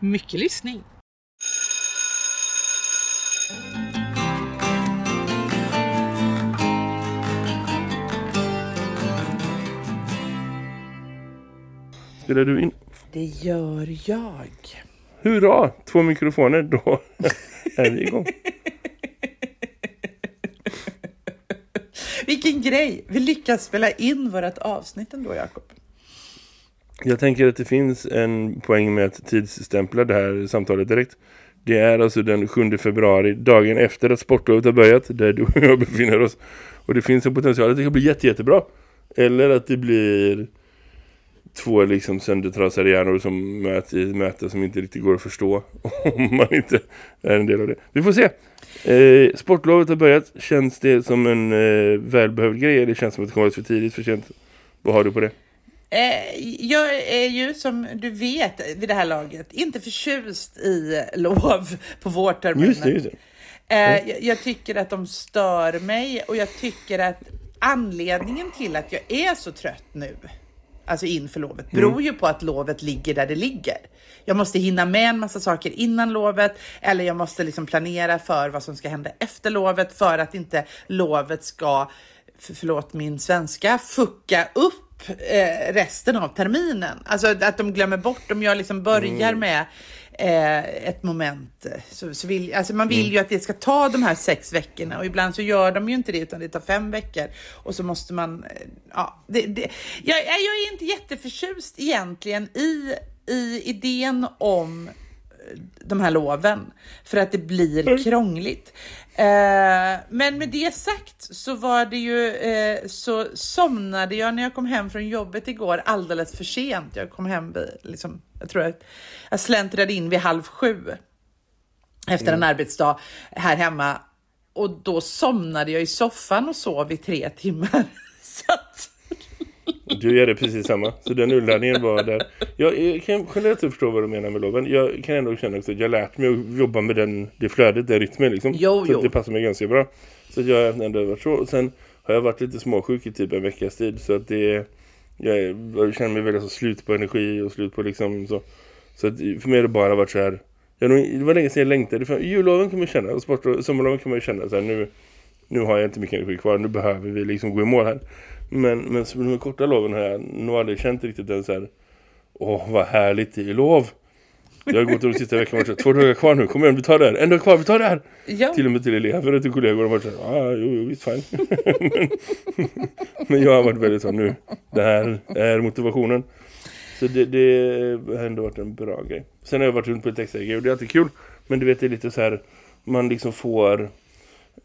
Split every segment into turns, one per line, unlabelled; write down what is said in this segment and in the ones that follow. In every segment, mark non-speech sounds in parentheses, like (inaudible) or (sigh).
Mycket lyssning.
Spelar du in?
Det gör jag.
Hurra! Två mikrofoner, då är vi igång.
Vilken grej! Vi lyckas spela in vårt avsnitt ändå, Jakob.
Jag tänker att det finns en poäng med att tidsstämpla det här samtalet direkt. Det är alltså den 7 februari, dagen efter att sportlovet har börjat, där du och jag befinner oss. Och det finns en potential att det kan bli jätte, jättebra. Eller att det blir två liksom söndertrasade hjärnor som möts i ett möte som inte riktigt går att förstå (laughs) om man inte är en del av det. Vi får se. Eh, sportlovet har börjat. Känns det som en eh, välbehövd grej eller känns det som att det kommer för tidigt, för sent? Vad har du på det?
Eh, jag är ju som du vet vid det här laget inte förtjust i lov på vårterminen.
Just det, just det.
Eh, jag, tycker att de stör mig och jag tycker att anledningen till att jag är så trött nu, alltså inför lovet, beror ju på att lovet ligger där det ligger. Jag måste hinna med en massa saker innan lovet eller jag måste liksom planera för vad som ska hända efter lovet för att inte lovet ska, för, förlåt min svenska, fucka upp eh, resten av terminen. Alltså att de glömmer bort, om jag liksom börjar med eh, ett moment så, så vill, alltså man vill ju att det ska ta de här sex veckorna. Och ibland så gör de ju inte det utan det tar fem veckor. Och så måste man, eh, ja, det, det, jag, jag är inte jätteförtjust egentligen i, i idén om eh, de här loven. För att det blir krångligt. Eh, men med det sagt så var det ju eh, så somnade jag när jag kom hem från jobbet igår alldeles för sent. Jag kom hem vid, liksom, jag tror att jag släntrade in vid halv sju efter en arbetsdag här hemma och då somnade jag i soffan och sov i tre timmar. (laughs) Så att,
Du gör det precis samma. Så den urladdningen var där. Jag, jag kan generellt förstå vad du menar med loven. Jag kan ändå känna också att jag lärt mig att jobba med den, det flödet, den rytmen liksom.
Jo,
så
jo.
det passar mig ganska bra. Så jag har ändå varit så. Och sen har jag varit lite småsjuk i typ en veckas tid. Så att det jag, jag känner mig väldigt så slut på energi och slut på liksom så. Så att för mig har det bara varit så här. Jag, det var länge sedan jag längtade. För julloven kan man känna och sport sommarloven kan man ju känna så här nu. Nu har jag inte mycket energi kvar. Nu behöver vi liksom gå i mål här. Men, men som de korta loven har jag nog aldrig känt riktigt den så här. Åh, vad härligt är lov. Jag har gått de sista veckan och varit så två dagar kvar nu. Kom igen, vi tar det här. En dag kvar, vi tar det här.
ja,
Till och med till elever och till kollegor har varit så här, ah, jo, jo, visst, fine. men, men jag har varit väldigt så nu. Det här är motivationen. Så det, det har ändå varit en bra grej. Sen har jag varit runt på ett extra och det är alltid kul. Men du vet, det är lite så här, man liksom får...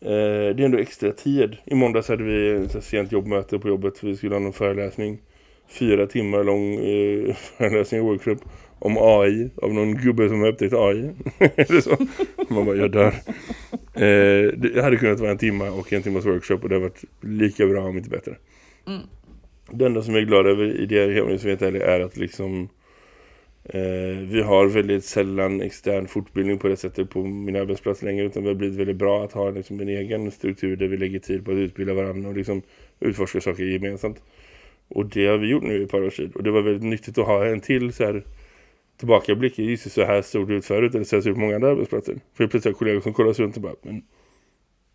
Eh, det är ändå extra tid. I måndags hade vi en här sent jobbmöte på jobbet. Vi skulle ha någon föreläsning. Fyra timmar lång eh, (laughs) föreläsning och workshop om AI. Av någon gubbe som har upptäckt AI. (laughs) Eller så. Man bara, jag dör. Eh, det hade kunnat vara en timme och en timmas workshop och det har varit lika bra om inte bättre. Det enda som jag är glad över i det om jag ska vara helt ärlig, är att liksom eh, vi har väldigt sällan extern fortbildning på det sättet på min arbetsplats längre utan det har blivit väldigt bra att ha liksom, en egen struktur där vi lägger tid på att utbilda varandra och liksom utforska saker gemensamt. Och det har vi gjort nu i ett par års tid. Och det var väldigt nyttigt att ha en till så här tillbakablick. Just så här stod det ut förut. Eller så här ser det ut på många andra arbetsplatser. För jag plötsligt har kollegor som kollar sig runt och bara, men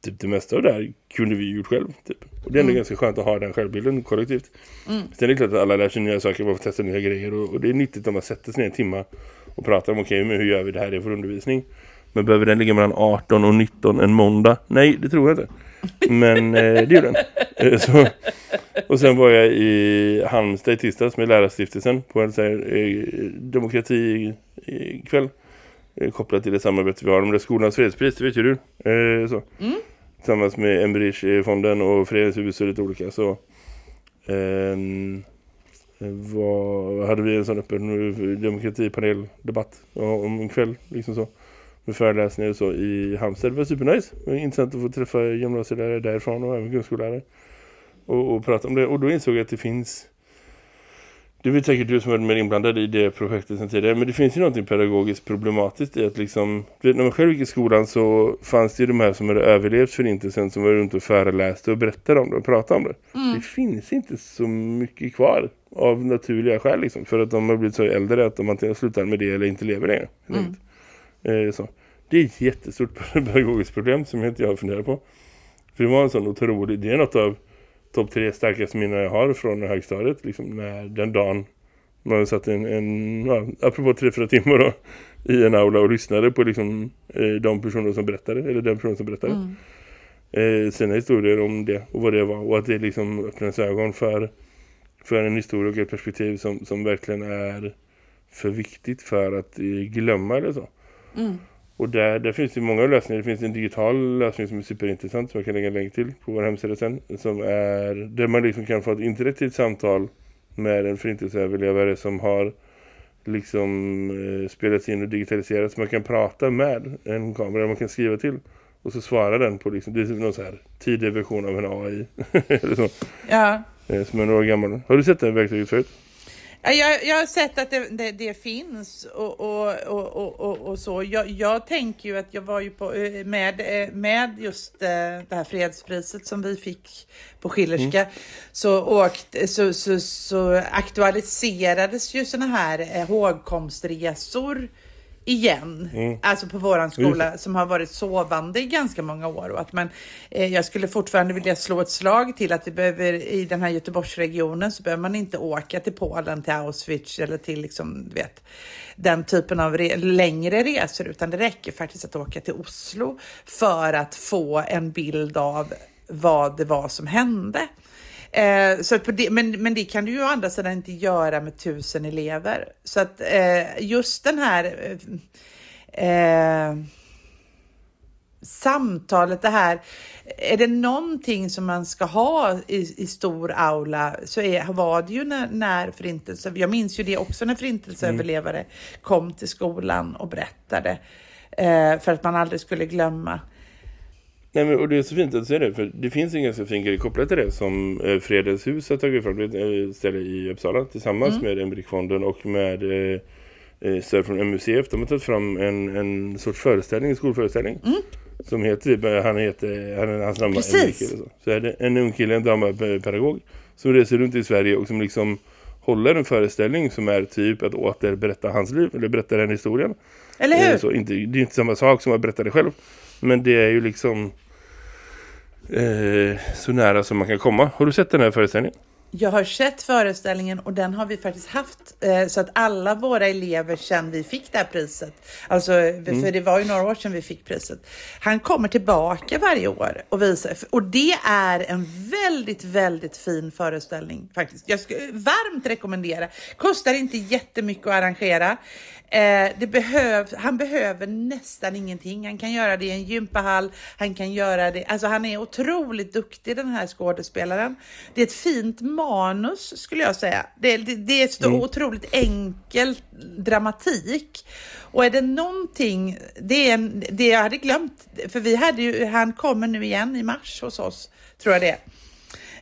typ det mesta av det här kunde vi gjort själv. Typ. Och det är ändå ganska skönt att ha den självbilden kollektivt. Sen är det klart att alla lär sig nya saker, man får testa nya grejer. Och, och det är nyttigt om man sätter sig ner en timme och pratar om okej, men hur gör vi det här i för undervisning? Men behöver den ligga mellan 18 och 19 en måndag? Nej, det tror jag inte. Men eh, det gjorde den. (laughs) Eh, så, och sen var jag i Halmstad i tisdags med lärarstiftelsen på en så här, eh, demokrati i kväll. Eh, kopplat till det samarbete vi har om det skolans fredspris, det vet ju du. Eh, så. Tillsammans med Embrich-fonden och Föreningshuset och lite olika. Så, ehm, eh, var, hade vi en sån öppen demokratipaneldebatt om en kväll liksom så med föreläsningar och så i Halmstad. Det var supernice. Det var intressant att få träffa gymnasielärare därifrån och även grundskollärare och, och prata om det. Och då insåg jag att det finns det vet säkert du som varit mer inblandad i det projektet sen tidigare. Men det finns ju något pedagogiskt problematiskt i att liksom... Vet, när man själv gick i skolan så fanns det ju de här som hade överlevt för inte sen som var runt och föreläste och berättade om det och pratade om det. Mm. Det finns inte så mycket kvar av naturliga skäl liksom. För att de har blivit så äldre att de antingen slutar med det eller inte lever längre. Mm. Eh, så. Det är ett jättestort (laughs) pedagogiskt problem som jag inte har funderat på. För det var en sån otrolig... Det är något av topp tre starkaste minnen jag har från högstadiet. Liksom när den dagen man satt en, en ja, apropå tre, fyra timmar då, i en aula och lyssnade på liksom, eh, de personer som berättade, eller den person som berättade. Mm. Eh, sina historier om det och vad det var. Och att det liksom öppnades ögon för, för en historia och ett perspektiv som, som verkligen är för viktigt för att eh, glömma eller så. Mm. Och där, där finns det många lösningar. Det finns en digital lösning som är superintressant som jag kan lägga en länk till på vår hemsida sen. Som är där man liksom kan få ett interaktivt samtal med en förintelseöverlevare som har liksom eh, spelats in och digitaliserats. Man kan prata med en kamera, man kan skriva till. Och så svarar den på liksom, det är någon så här tidig version av en AI. (laughs) eller så.
Ja.
Eh, som är några gammal. Har du sett den verktyget förut?
Jag, jag har sett att det, det, det finns och, och, och, och, och så. Jag, jag, tänker ju att jag var ju på, eh, med, eh, med just eh, det här fredspriset som vi fick på Schillerska mm. så, åkt, så, så, så aktualiserades ju sådana här hågkomstresor igen, mm. alltså på våran skola som har varit sovande i ganska många år och att man, eh, jag skulle fortfarande vilja slå ett slag till att vi behöver i den här Göteborgsregionen så behöver man inte åka till Polen, till Auschwitz eller till liksom, du vet, den typen av re längre resor utan det räcker faktiskt att åka till Oslo för att få en bild av vad det var som hände. Eh, så det, men, men det kan du ju å andra sidan inte göra med tusen elever. Så att eh, just den här eh, eh, samtalet, det här, är det någonting som man ska ha i, i stor aula så är, var det ju när, när förintelse, jag minns ju det också när förintelseöverlevare mm. kom till skolan och berättade eh, för att man aldrig skulle glömma.
Nej, men, och det är så fint att säga det, för det finns en ganska fin grej kopplat till det som eh, Fredens hus har tagit fram ett eh, ställe i Uppsala tillsammans mm. med Embrikfonden och med eh, eh stöd från MUCF. De har tagit fram en, en sorts föreställning, en skolföreställning. Mm. Som heter, typ, han heter, han, hans namn var Enrique. Så. så är det en ung kille, en dramapedagog som reser runt i Sverige och som liksom håller en föreställning som är typ att återberätta hans liv, eller berätta den historien.
Eller hur?
Eh, så, inte, det är inte samma sak som att berätta det själv. Men det är ju liksom eh, så nära som man kan komma. Har du sett den här föreställningen?
Jag har sett föreställningen och den har vi faktiskt haft eh, så att alla våra elever sedan vi fick det här priset, alltså mm. för det var ju några år sedan vi fick priset, han kommer tillbaka varje år och visar och det är en väldigt, väldigt fin föreställning faktiskt. Jag skulle varmt rekommendera. Kostar inte jättemycket att arrangera. Eh, behöv, han behöver nästan ingenting. Han kan göra det i en gympahall. Han kan göra det. Alltså han är otroligt duktig den här skådespelaren. Det är ett fint manus skulle jag säga. Det, det, det är så mm. otroligt enkel dramatik. Och är det någonting, det är en, det jag hade glömt, för vi hade ju, han kommer nu igen i mars hos oss, tror jag det är.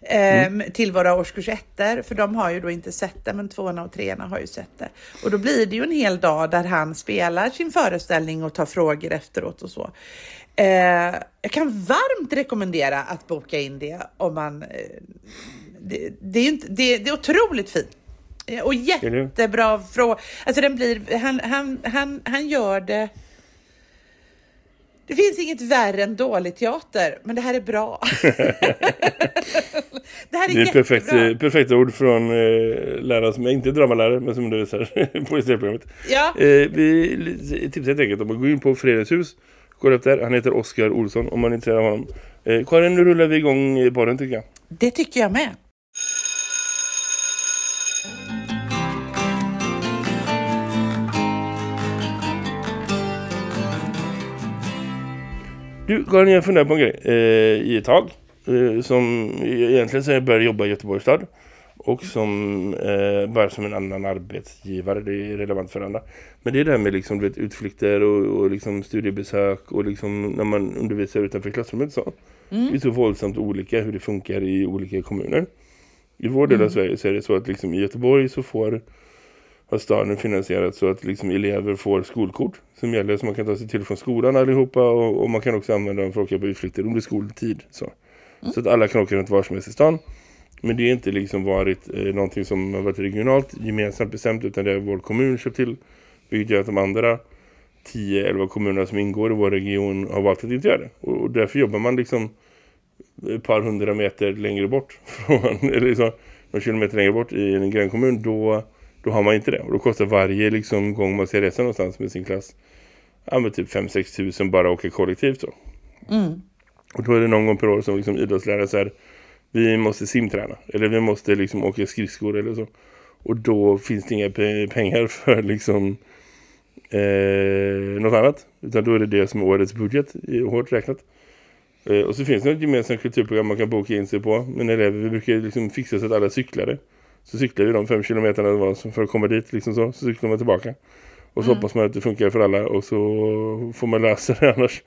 Mm. Ehm, till våra årskurs ettor, för de har ju då inte sett det, men tvåorna och treorna har ju sett det. Och då blir det ju en hel dag där han spelar sin föreställning och tar frågor efteråt och så. Eh, jag kan varmt rekommendera att boka in det om man... Eh, det, det, är inte, det, det är otroligt fint. Eh, och jättebra fråga. Alltså den blir, han, han, han, han gör det det finns inget värre än dålig teater, men det här är bra. (laughs) det
här är, det är perfekt, eh, perfekt ord från eh, lärare som är inte dramalärare, men som undervisar (laughs) på isärprogrammet.
Ja.
Eh, vi tipsar helt enkelt om att gå in på Fredens hus. Gå upp där. Han heter Oskar Olsson om man är intresserad av honom. Eh, Karin, nu rullar vi igång den tycker jag.
Det tycker jag med.
Du, Karin, jag funderar på en grej eh, i ett tag. Eh, som egentligen så jag började jobba i Göteborgs stad. och som eh, bara som en annan arbetsgivare. Det är relevant för andra. Men det är det här med liksom, vet, utflykter och, och liksom studiebesök och liksom när man undervisar utanför klassrummet så. Mm. Det är så våldsamt olika hur det funkar i olika kommuner. I vår del av mm. Sverige så är det så att liksom i Göteborg så får har staden finansierat så att liksom elever får skolkort som gäller så man kan ta sig till från skolan allihopa och, och man kan också använda dem för att åka på utflykter under skoltid. Så. Mm. så att alla kan åka runt var som helst i stan. Men det är inte liksom varit eh, någonting som har varit regionalt gemensamt bestämt utan det är vår kommun köpt till. Vilket gör att de andra 10-11 kommunerna som ingår i vår region har valt att inte göra det. Och, och därför jobbar man liksom ett par hundra meter längre bort (laughs) från, eller liksom några kilometer längre bort i en grannkommun då, då har man inte det. Och då kostar varje liksom, gång man ska resa någonstans med sin klass ja, med typ 5-6 tusen bara åka kollektivt. Så. Mm. Och då är det någon gång per år som liksom idrottslärare här, vi måste simträna. Eller vi måste liksom åka skridskor eller så. Och då finns det inga pengar (laughs) för liksom eh, något annat. Utan då är det det som är årets budget, hårt räknat. Eh, och så finns det ett gemensamt kulturprogram man kan boka in sig på. Men elever, vi brukar liksom fixa så att alla cyklade. Så cyklar vi de fem kilometerna det var för att komma dit liksom så. Så cyklar man tillbaka. Och så mm. hoppas man att det funkar för alla och så får man lösa det (laughs) annars.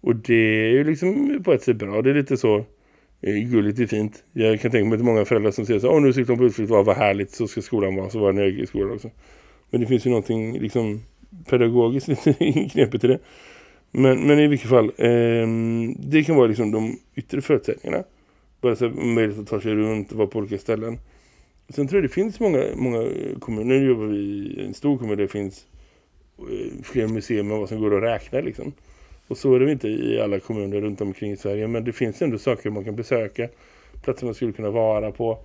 Och det är ju liksom på ett sätt bra. Det är lite så eh, gulligt och fint. Jag kan tänka mig att många föräldrar som säger så åh nu cyklar de på utflykt, vad, vad härligt, så ska skolan vara. Så var det när jag gick i skolan också. Men det finns ju någonting liksom pedagogiskt (laughs) lite knepigt i det. Men, men i vilket fall, eh, det kan vara liksom de yttre förutsättningarna. Bara så möjlighet att ta sig runt och vara på olika ställen. Sen tror jag det finns många, många kommuner. Nu jobbar vi i en stor kommun där det finns eh, fler museer än vad som går att räkna liksom. Och så är det inte i alla kommuner runt omkring i Sverige. Men det finns ändå saker man kan besöka. Platser man skulle kunna vara på.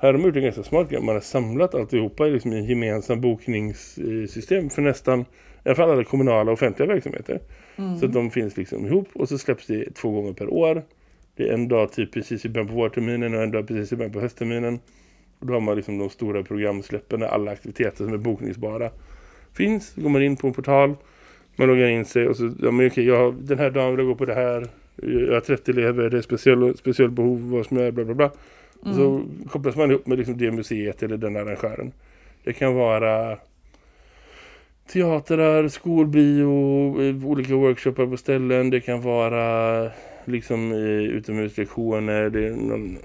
Här har de gjort en ganska smart grej. Man har samlat alltihopa i liksom en gemensam bokningssystem för nästan, i alla fall alla kommunala och offentliga verksamheter. Mm. Så att de finns liksom ihop och så släpps det två gånger per år. Det är en dag typ precis i början på vårterminen och en dag precis i början på höstterminen. Då har man liksom de stora programsläppen där alla aktiviteter som är bokningsbara finns. Går man in på en portal, man loggar in sig och så, ja men okej, jag, den här dagen vill jag gå på det här. Jag har 30 elever, det är speciell, speciell behov, vad som är, bla bla bla. Mm. Så kopplas man ihop med liksom det museet eller den arrangören. Det kan vara teatrar, skolbio, olika workshoppar på ställen. Det kan vara liksom eh, utomhuslektioner, det är någon,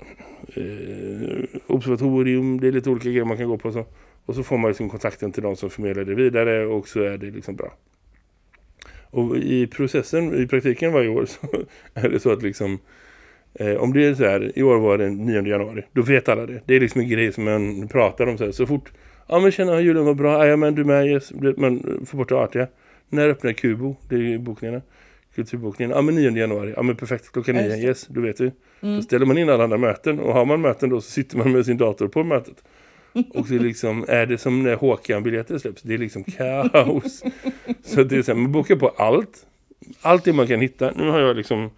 eh, observatorium, det är lite olika grejer man kan gå på. Så. Och så får man liksom kontakten till de som förmedlar det vidare och så är det liksom bra. Och i processen, i praktiken varje år (laughs) så är det så att liksom Eh, om det är så här, i år var det 9 januari, då vet alla det. Det är liksom en grej som man pratar om så här. Så fort, ja men känner att julen var bra, ja men du med, yes. man eh, får bort det artiga. När öppnar Kubo, det är bokningarna, kulturbokningen, ja men 9 januari, ja men perfekt, klockan 9, yes, då vet vi. Mm. Då ställer man in alla andra möten och har man möten då så sitter man med sin dator på mötet. (laughs) Och så liksom, är det som när Håkan-biljetter släpps, det är liksom kaos. (laughs) så det är så här, man bokar på allt, allt det man kan hitta. Nu har jag liksom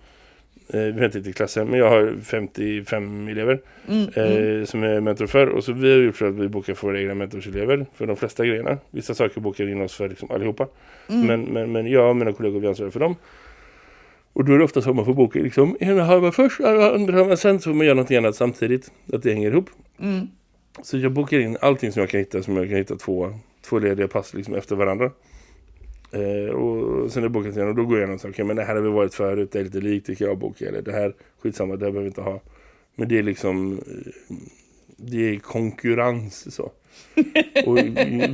Eh, vi har inte till klassen, men jag har 55 elever mm, eh, mm. som är mentor för. Och så vi har gjort så att vi bokar för våra egna mentorselever för de flesta grejerna. Vissa saker bokar vi in oss för liksom allihopa. Mm. Men, men, men jag och mina kollegor vi ansvarar för dem. Och då är det ofta så man får boka liksom ena halva först, andra halva sen så får man göra något annat samtidigt. Att det hänger ihop. Mm. Så jag bokar in allting som jag kan hitta, som jag kan hitta två, två lediga pass liksom efter varandra. Eh, och sen är bokat igen och då går jag igenom så, okay, men det här har vi varit förut, det är lite likt, det kan jag boka. Eller det här, skitsamma, det här behöver vi inte ha. Men det är liksom, eh, det är konkurrens så. (laughs) och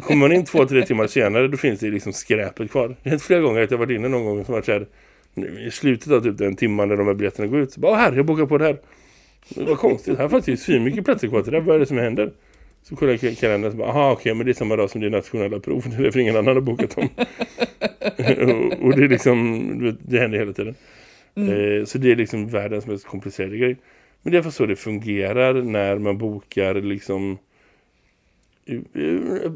kommer man in två, tre timmar senare då finns det liksom skräpet kvar. Det har flera gånger att jag varit inne någon gång som varit så här, i slutet av typ den timman när de här biljetterna går ut. Så bara, här, jag bokar på det här. Det var konstigt, här fanns ju svin mycket platser kvar till det. Vad är det som händer? Så kollar jag kalendern och bara, aha okej, okay, men det är samma dag som det är nationella prov. (laughs) Det är därför ingen annan har bokat dem. (laughs) och, och, det är liksom, det händer hela tiden. Mm. Eh, så det är liksom världens mest komplicerade grej. Men det är för så det fungerar när man bokar liksom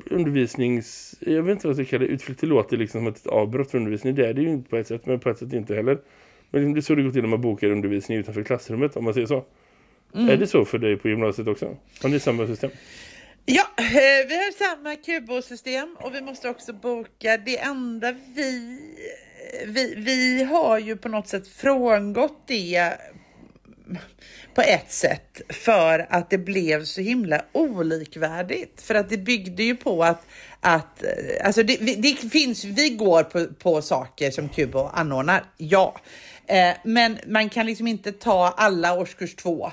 undervisnings... Jag vet inte vad jag ska kalla det. Utflykt låter liksom som ett avbrott för undervisning. Det är det ju inte på ett sätt, men på ett sätt inte heller. Men liksom, det är så det går till när man bokar undervisning utanför klassrummet, om man säger så. Mm. Är det så för dig på gymnasiet också? Har ni samma system?
Ja, eh, vi har samma kubosystem och vi måste också boka. Det enda vi, vi... Vi har ju på något sätt frångått det på ett sätt för att det blev så himla olikvärdigt. För att det byggde ju på att, att eh, alltså det, det finns, vi går på, på saker som Kubo anordnar, ja. Eh, men man kan liksom inte ta alla årskurs två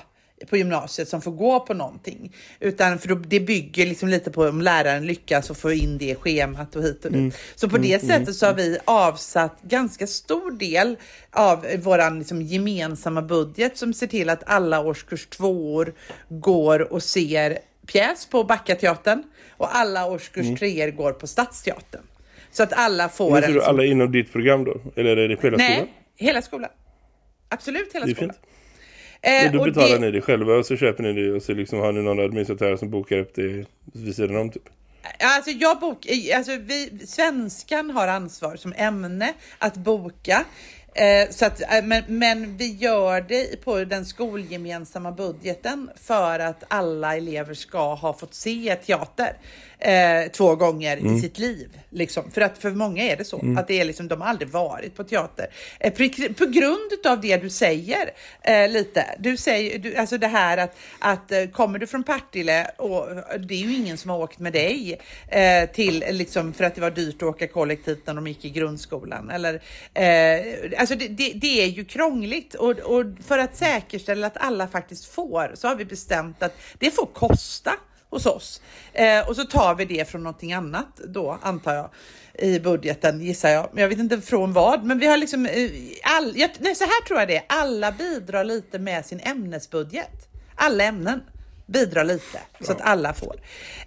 på gymnasiet som får gå på någonting. Utan för det bygger liksom lite på om läraren lyckas och få in det schemat och hit och dit. Mm. Så på det mm. sättet mm. så har vi avsatt ganska stor del av vår liksom gemensamma budget som ser till att alla årskurs tvåor går och ser pjäs på Backateatern och alla årskurs mm. treor går på Stadsteatern. Så att alla får... Men
en... Liksom... alla inom ditt program då? Eller är det hela
Nej,
skolan?
hela skolan. Absolut hela skolan. Fint.
Eh, då betalar det... ni det själva och så köper ni det och så liksom har ni någon administratör som bokar upp det vid sidan om typ.
Alltså jag bok, alltså vi, svenskan har ansvar som ämne att boka. Eh, så att, eh, men, men vi gör det på den skolgemensamma budgeten för att alla elever ska ha fått se teater eh, två gånger mm. i sitt liv. Liksom. För att för många är det så, mm. att det är liksom, de har aldrig varit på teater. Eh, på, på, grund av det du säger eh, lite, du säger, du, alltså det här att, att eh, kommer du från Partille och det är ju ingen som har åkt med dig till, liksom, för att det var dyrt att åka kollektivt när de gick i grundskolan. Eller, alltså det, det, det, är ju krångligt och, och för att säkerställa att alla faktiskt får så har vi bestämt att det får kosta hos oss. Eh, och så tar vi det från någonting annat då, antar jag, i budgeten gissar jag. Jag vet inte från vad, men vi har liksom, eh, all, jag, nej, så här tror jag det är. Alla bidrar lite med sin ämnesbudget. Alla ämnen bidrar lite så att alla får.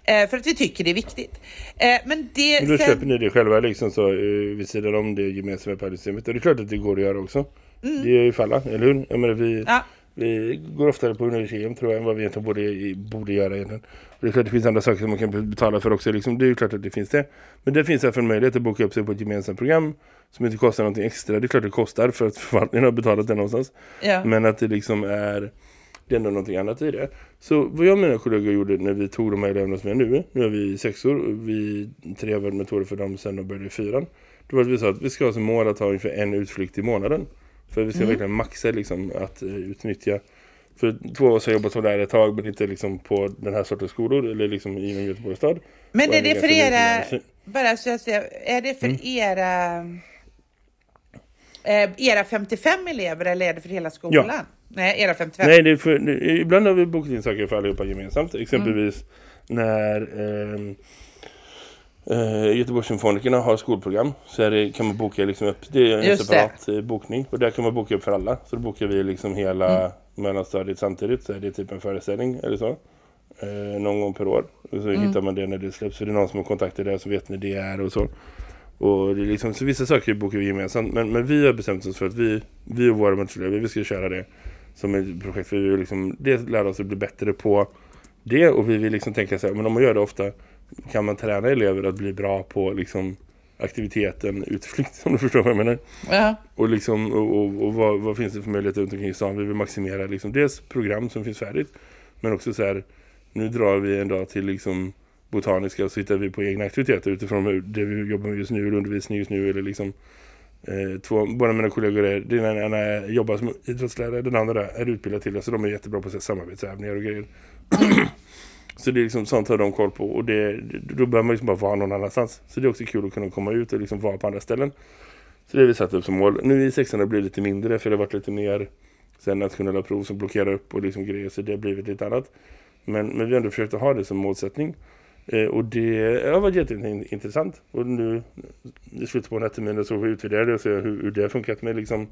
Eh, för att vi tycker det är viktigt. Eh, men det,
men då sen... köper ni det själva liksom så eh, vid sidan om det gemensamma paddelsystemet. Och det är klart att det går att göra också. Mm. Det är ju falla, eller hur? Jag menar, vi, ja. vi går oftare på universitet tror jag än vad vi egentligen borde, borde göra egentligen. Det är klart att det finns andra saker som man kan betala för också. Liksom, det är ju klart att det finns det. Men det finns därför en möjlighet att boka upp sig på ett gemensamt program som inte kostar någonting extra. Det är klart att det kostar för att förvaltningen har betalat det någonstans. Ja. Men att det liksom är det är ändå någonting annat i det. Så vad jag och mina kollegor gjorde när vi tog de här eleverna som är nu, nu är vi sexor, vi tre har varit metoder för dem sen de började i fyran. Då var det vi sa att vi ska ha som mål att ha ungefär en utflykt i månaden. För vi ska mm. verkligen maxa liksom, att uh, utnyttja för två av oss har jobbat som lärare ett tag men inte liksom på den här sortens skolor eller liksom inom Göteborgs stad.
Men är det för era, bara så jag säger, är det för mm. era eh, era 55 elever eller är det för hela skolan? Ja. Nej, era 55.
Nej, det för, det, ibland har vi bokat in saker för allihopa gemensamt. Exempelvis mm. när eh, eh, Göteborgssymfonikerna har skolprogram så är det, kan man boka liksom upp, det är en Just separat det. Eh, bokning och där kan man boka upp för alla. Så då bokar vi liksom hela mm mellanstadiet samtidigt så är det typ en föreställning eller så. Eh, någon gång per år. Och så mm. hittar man det när det släpps. Så det är någon som har kontakter där så vet ni det är och så. Och det är liksom, så vissa saker bokar vi gemensamt. Men, men vi har bestämt oss för att vi, vi och våra mentorer, vi ska köra det som ett projekt. För vi vill liksom, det lära oss att bli bättre på det. Och vi vill liksom tänka så här, men om man gör det ofta kan man träna elever att bli bra på liksom aktiviteten utflykt (laughs) om du förstår vad jag menar. Ja. Och, liksom, och, och, och vad, vad, finns det för möjligheter runt omkring stan? Vi vill maximera liksom, dels program som finns färdigt men också så här, nu drar vi en dag till liksom botaniska och så hittar vi på egna aktiviteter utifrån det vi jobbar med just nu, eller undervisning just nu eller liksom eh, två, båda mina kollegor är, den ena jobbar som idrottslärare, den andra är utbildad till det så de är jättebra på samarbetsövningar och grejer. (clears throat) Så det är liksom sånt har de koll på och det, då behöver man liksom bara vara någon annanstans. Så det är också kul att kunna komma ut och liksom vara på andra ställen. Så det har vi satt upp som mål. Nu i sexan har det lite mindre för det har varit lite mer sen nationella prov som blockerar upp och liksom grejer så det har blivit lite annat. Men, men vi har ändå försökt att ha det som målsättning. Eh, och det har varit jätteintressant. Och nu i slutet på terminen så får vi utvärdera det och se hur, hur det har funkat med liksom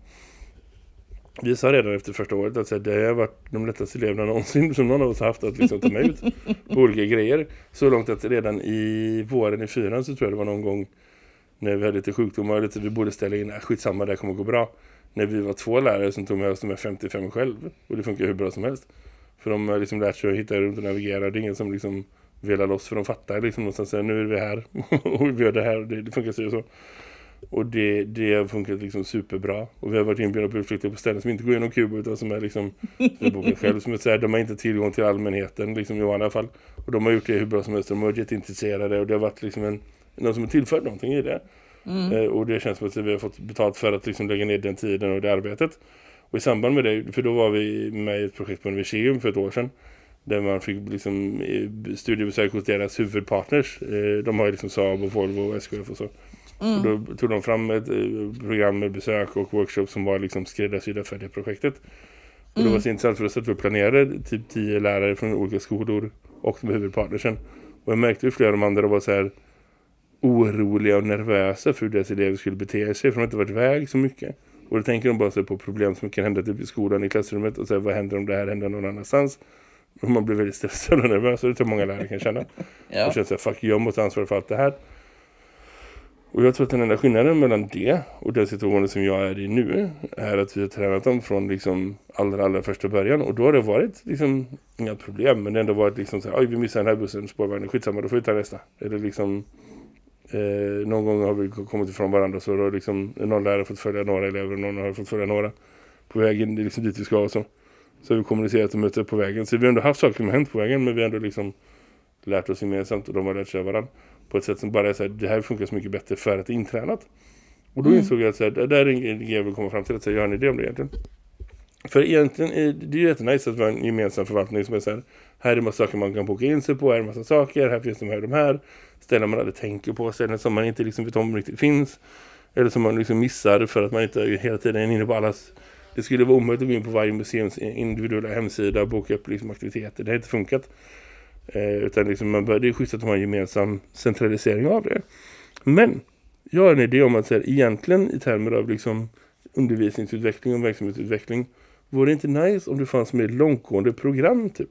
vi sa redan efter första året att det har varit de lättaste eleverna någonsin som någon av oss har haft att liksom ta med ut på olika grejer. Så långt att redan i våren i fyran så tror jag det var någon gång när vi hade lite sjukdomar och lite vi borde ställa in, ah, skitsamma det kommer gå bra. När vi var två lärare som tog med oss de här 55 själv och det funkar hur bra som helst. För de har liksom lärt sig att hitta runt och navigera. Det är ingen som liksom velar loss för de fattar liksom någonstans att nu är vi här (laughs) och vi gör det här och det, det funkar så och så. Och det, det har funkat liksom superbra. Och vi har varit inbjudna på utflykter på ställen som inte går igenom Kuba utan som är liksom vi bokat själv. Som är de har inte tillgång till allmänheten liksom i alla fall. Och de har gjort det hur bra som helst. De har varit jätteintresserade och det har varit liksom en, någon som har tillfört någonting i det. Mm. Eh, och det känns som att vi har fått betalt för att liksom lägga ner den tiden och det arbetet. Och i samband med det, för då var vi med i ett projekt på Universium för ett år sedan. Där man fick liksom eh, studiebesök hos deras huvudpartners. Eh, de har ju liksom Saab och Volvo och SKF och så. Mm. Och då tog de fram ett eh, program med besök och workshop som var liksom skräddarsydda för det projektet. Och mm. det var så intressant för då satt vi planerade typ tio lärare från olika skolor och de huvudpartnersen. Och jag märkte ju flera av de andra var så här oroliga och nervösa för hur deras elever skulle bete sig för de har inte varit iväg så mycket. Och då tänker de bara så på problem som kan hända typ i skolan i klassrummet och så här, vad händer om det här händer någon annanstans? Man blir väldigt stressad och nervös och det tror många lärare kan känna. ja. Och känner här, fuck jag måste ansvara för allt det här. Och jag tror att den enda skillnaden mellan det och den situationen som jag är i nu är att vi har tränat dem från liksom allra, allra första början. Och då har det varit liksom inga problem. Men det har ändå varit liksom så här, oj vi missar den här bussen, spårvagnen, skitsamma, då får vi ta nästa. Eller liksom, eh, någon gång har vi kommit ifrån varandra så då har liksom någon lärare fått följa några elever och någon har fått följa några på vägen liksom dit vi ska och så. Så vi kommunicerat och mött upp på vägen. Så vi har ändå haft saker som har hänt på vägen men vi har ändå liksom lärt oss gemensamt och de har lärt sig varandra på ett sätt som bara är så här, det här funkar så mycket bättre för att det är intränat. Och då mm. insåg jag att så här, det där är en jag vill komma fram till att säga, jag har en idé om det egentligen. För egentligen är det ju jättenice att vi har en gemensam förvaltning som är så här, här är det massa saker man kan boka in sig på, här är det massa saker, här finns de här de här. Ställen man aldrig tänker på, ställen som man inte liksom vet om riktigt finns. Eller som man liksom missar för att man inte hela tiden är inne på allas... Det skulle vara omöjligt att gå in på varje museums individuella hemsida och boka upp liksom aktiviteter. Det har inte funkat. Eh, utan liksom man bör, det är schysst att ha en gemensam centralisering av det. Men jag har en idé om att så här, egentligen i termer av liksom undervisningsutveckling och verksamhetsutveckling vore det inte nice om det fanns mer långtgående program typ.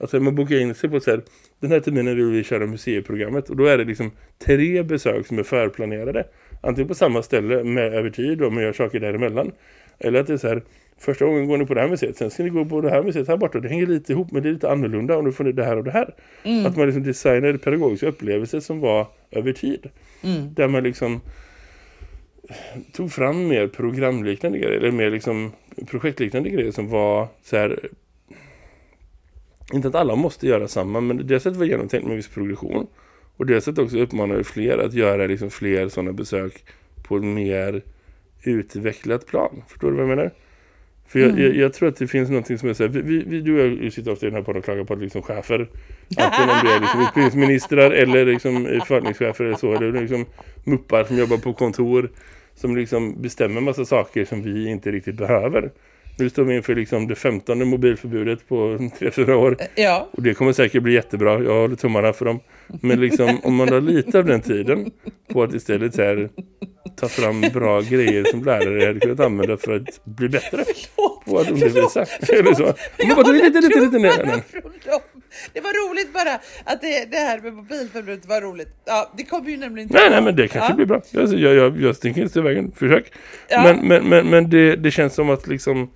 Alltså man bokar in sig på så här, den här terminen vill vi köra museiprogrammet och då är det liksom tre besök som är förplanerade. Antingen på samma ställe med över tid och man gör saker däremellan. Eller att det är så här, Första gången går ni på det här museet, sen ska ni gå på det här museet här borta. Det hänger lite ihop, men det är lite annorlunda om du får det här och det här. Mm. Att man liksom designade pedagogiska upplevelser som var över tid. Mm. Där man liksom tog fram mer programliknande grejer, eller mer liksom projektliknande grejer som var så här... Inte att alla måste göra samma, men det sättet var genomtänkt med viss progression. Och det sättet också uppmanade fler att göra liksom fler sådana besök på mer utvecklat plan. Förstår du vad jag menar? För jag, mm. jag, jag, tror att det finns någonting som är så här, vi, vi, du och jag sitter ofta i den här podden och klagar på att liksom chefer, antingen om det är liksom utbildningsministrar eller liksom förvaltningschefer eller så, eller liksom muppar som jobbar på kontor som liksom bestämmer massa saker som vi inte riktigt behöver. Nu står vi inför liksom det femtonde mobilförbudet på tre fyra år.
Ja.
Och det kommer säkert bli jättebra. Jag håller tummarna för dem. Men liksom, om man har lite av den tiden på att istället så här, ta fram bra grejer som lärare hade kunnat använda för att bli bättre förlåt, på att undervisa. Förlåt, (laughs) Eller så. Men bara, lite, lite, lite, lite,
det var roligt bara att det, det här med mobilförbudet var roligt. Ja, det kommer ju nämligen
inte Nej, nej men det kanske ja. blir bra. Jag, jag, jag, jag stinker inte i vägen. Försök. Ja. Men, men, men, men det, det känns som att liksom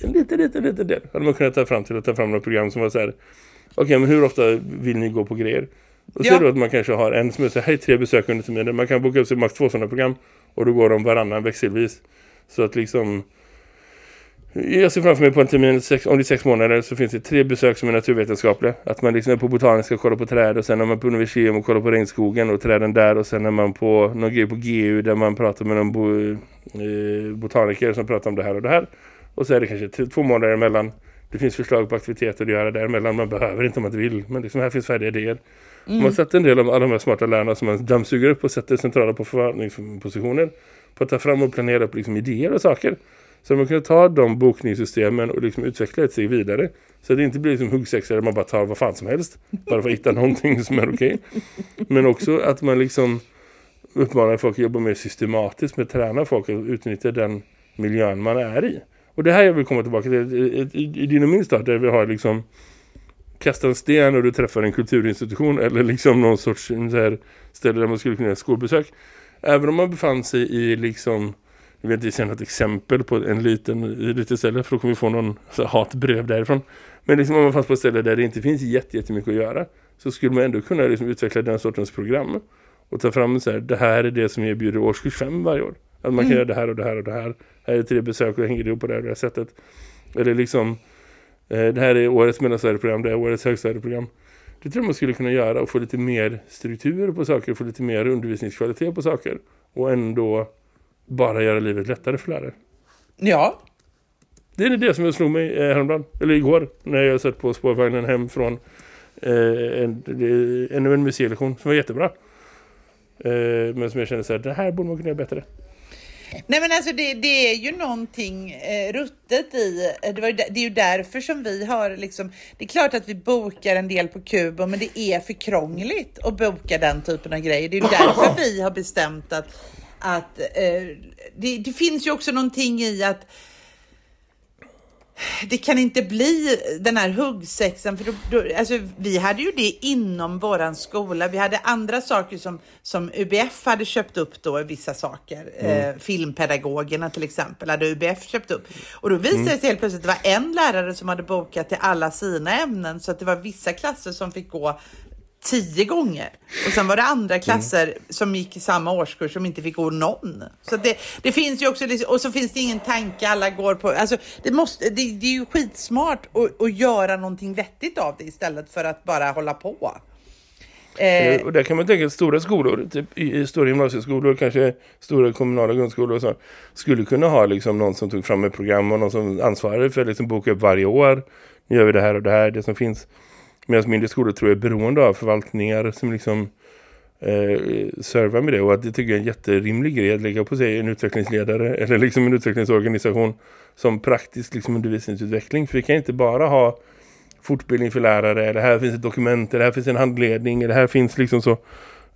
en liten, liten, liten del hade man kunnat ta fram till att ta fram några program som var så här okej, okay, men hur ofta vill ni gå på grejer? Och så ja. är det att man kanske har en som är så här, tre besök under terminen. Man kan boka upp sig max två sådana program och då går de varannan växelvis. Så att liksom jag ser framför mig på en termin, om det är sex månader så finns det tre besök som är naturvetenskapliga. Att man liksom är på botaniska och kollar på träd och sen är man på universitet och kollar på regnskogen och träden där och sen är man på någon grej på GU där man pratar med någon bo, eh, botaniker som pratar om det här och det här. Och så är det kanske två månader emellan. Det finns förslag på aktiviteter att göra däremellan. Man behöver inte om man inte vill. Men liksom här finns färdiga idéer. Mm. Man sätter en del av alla de här smarta lärarna som man dammsuger upp och sätter centrala på förvaltningspositioner. På att ta fram och planera upp liksom idéer och saker. Så man kan ta de bokningssystemen och liksom utveckla ett steg vidare. Så att det inte blir liksom huggsexa där man bara tar vad fan som helst. Bara för att hitta (laughs) någonting som är okej. Okay. Men också att man liksom uppmanar folk att jobba mer systematiskt med att träna folk att utnyttja den miljön man är i. Och det här jag vill komma tillbaka till i, i, i din och min start där vi har liksom kasta en sten och du träffar en kulturinstitution eller liksom någon sorts så här, ställe där man skulle kunna göra skolbesök. Även om man befann sig i liksom jag vet inte något exempel på en liten litet ställe för då kommer vi få någon så hatbrev därifrån. Men liksom om man fanns på ett ställe där det inte finns jättemycket att göra så skulle man ändå kunna liksom utveckla den sortens program och ta fram så här, det här är det som erbjuder årskurs 5 varje år. Att man kan mm. göra det här och det här och det här. Här är tre besök och hänger ihop på det här, det här sättet. Eller liksom, det här är årets mellanstadieprogram, det är årets högstadieprogram. Det tror jag man skulle kunna göra och få lite mer struktur på saker, få lite mer undervisningskvalitet på saker. Och ändå bara göra livet lättare för lärare.
Ja.
Det är det som slog mig eh, häromdagen, eller igår, när jag satt på spårvagnen hem från eh, en, ännu en museilektion som var jättebra. Eh, men som jag kände så här, det här borde man kunna göra bättre.
Nej men alltså det, det är ju någonting eh, ruttet i, eh, det, var, det är ju därför som vi har liksom, det är klart att vi bokar en del på Kubo men det är för krångligt att boka den typen av grejer. Det är ju därför vi har bestämt att, att eh, det, det finns ju också någonting i att det kan inte bli den här huggsexan, för då, då, alltså, vi hade ju det inom våran skola. Vi hade andra saker som, som UBF hade köpt upp då, vissa saker. Mm. Eh, filmpedagogerna till exempel hade UBF köpt upp. Och då visade mm. det sig helt plötsligt att det var en lärare som hade bokat till alla sina ämnen, så att det var vissa klasser som fick gå tio gånger. Och sen var det andra mm. klasser mm. som gick i samma årskurs som inte fick gå någon. Så det, det finns ju också, och så finns det ingen tanke, alla går på, alltså det måste, det, det är ju skitsmart att, att göra någonting vettigt av det istället för att bara hålla på.
Eh, och där kan man tänka att stora skolor, typ i, stora gymnasieskolor, kanske stora kommunala grundskolor och så, skulle kunna ha liksom någon som tog fram ett program och någon som ansvarade för att liksom boka upp varje år. Nu gör vi det här och det här, det som finns. Medan mindre skolor tror jag är beroende av förvaltningar som liksom eh, servar med det. Och att det tycker jag är en jätterimlig grej att lägga på sig en utvecklingsledare (laughs) eller liksom en utvecklingsorganisation som praktisk liksom undervisningsutveckling. För vi kan inte bara ha fortbildning för lärare eller här finns ett dokument eller här finns en handledning eller här finns liksom så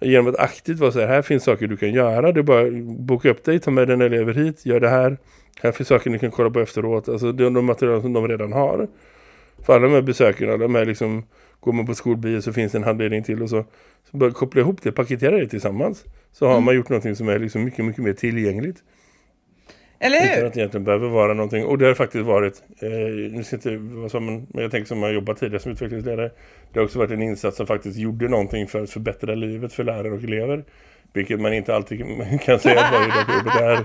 genom att aktivt vara så här, här finns saker du kan göra. Du bara boka upp dig, ta med den elever hit, gör det här. Här finns saker ni kan kolla på efteråt. Alltså de, de material som de redan har. För alla de här besökarna, de här liksom, går man på skolbio så finns det en handledning till och så, så bara koppla ihop det, paketera det tillsammans. Så har mm. man gjort något som är liksom mycket, mycket mer tillgängligt.
Eller hur?
Utan att det egentligen behöver vara någonting. Och det har faktiskt varit, eh, nu ska inte vara som, men jag tänker som jag jobbat tidigare som utvecklingsledare. Det har också varit en insats som faktiskt gjorde någonting för att förbättra livet för lärare och elever. Vilket man inte alltid (laughs) kan säga att varje dag på jobbet är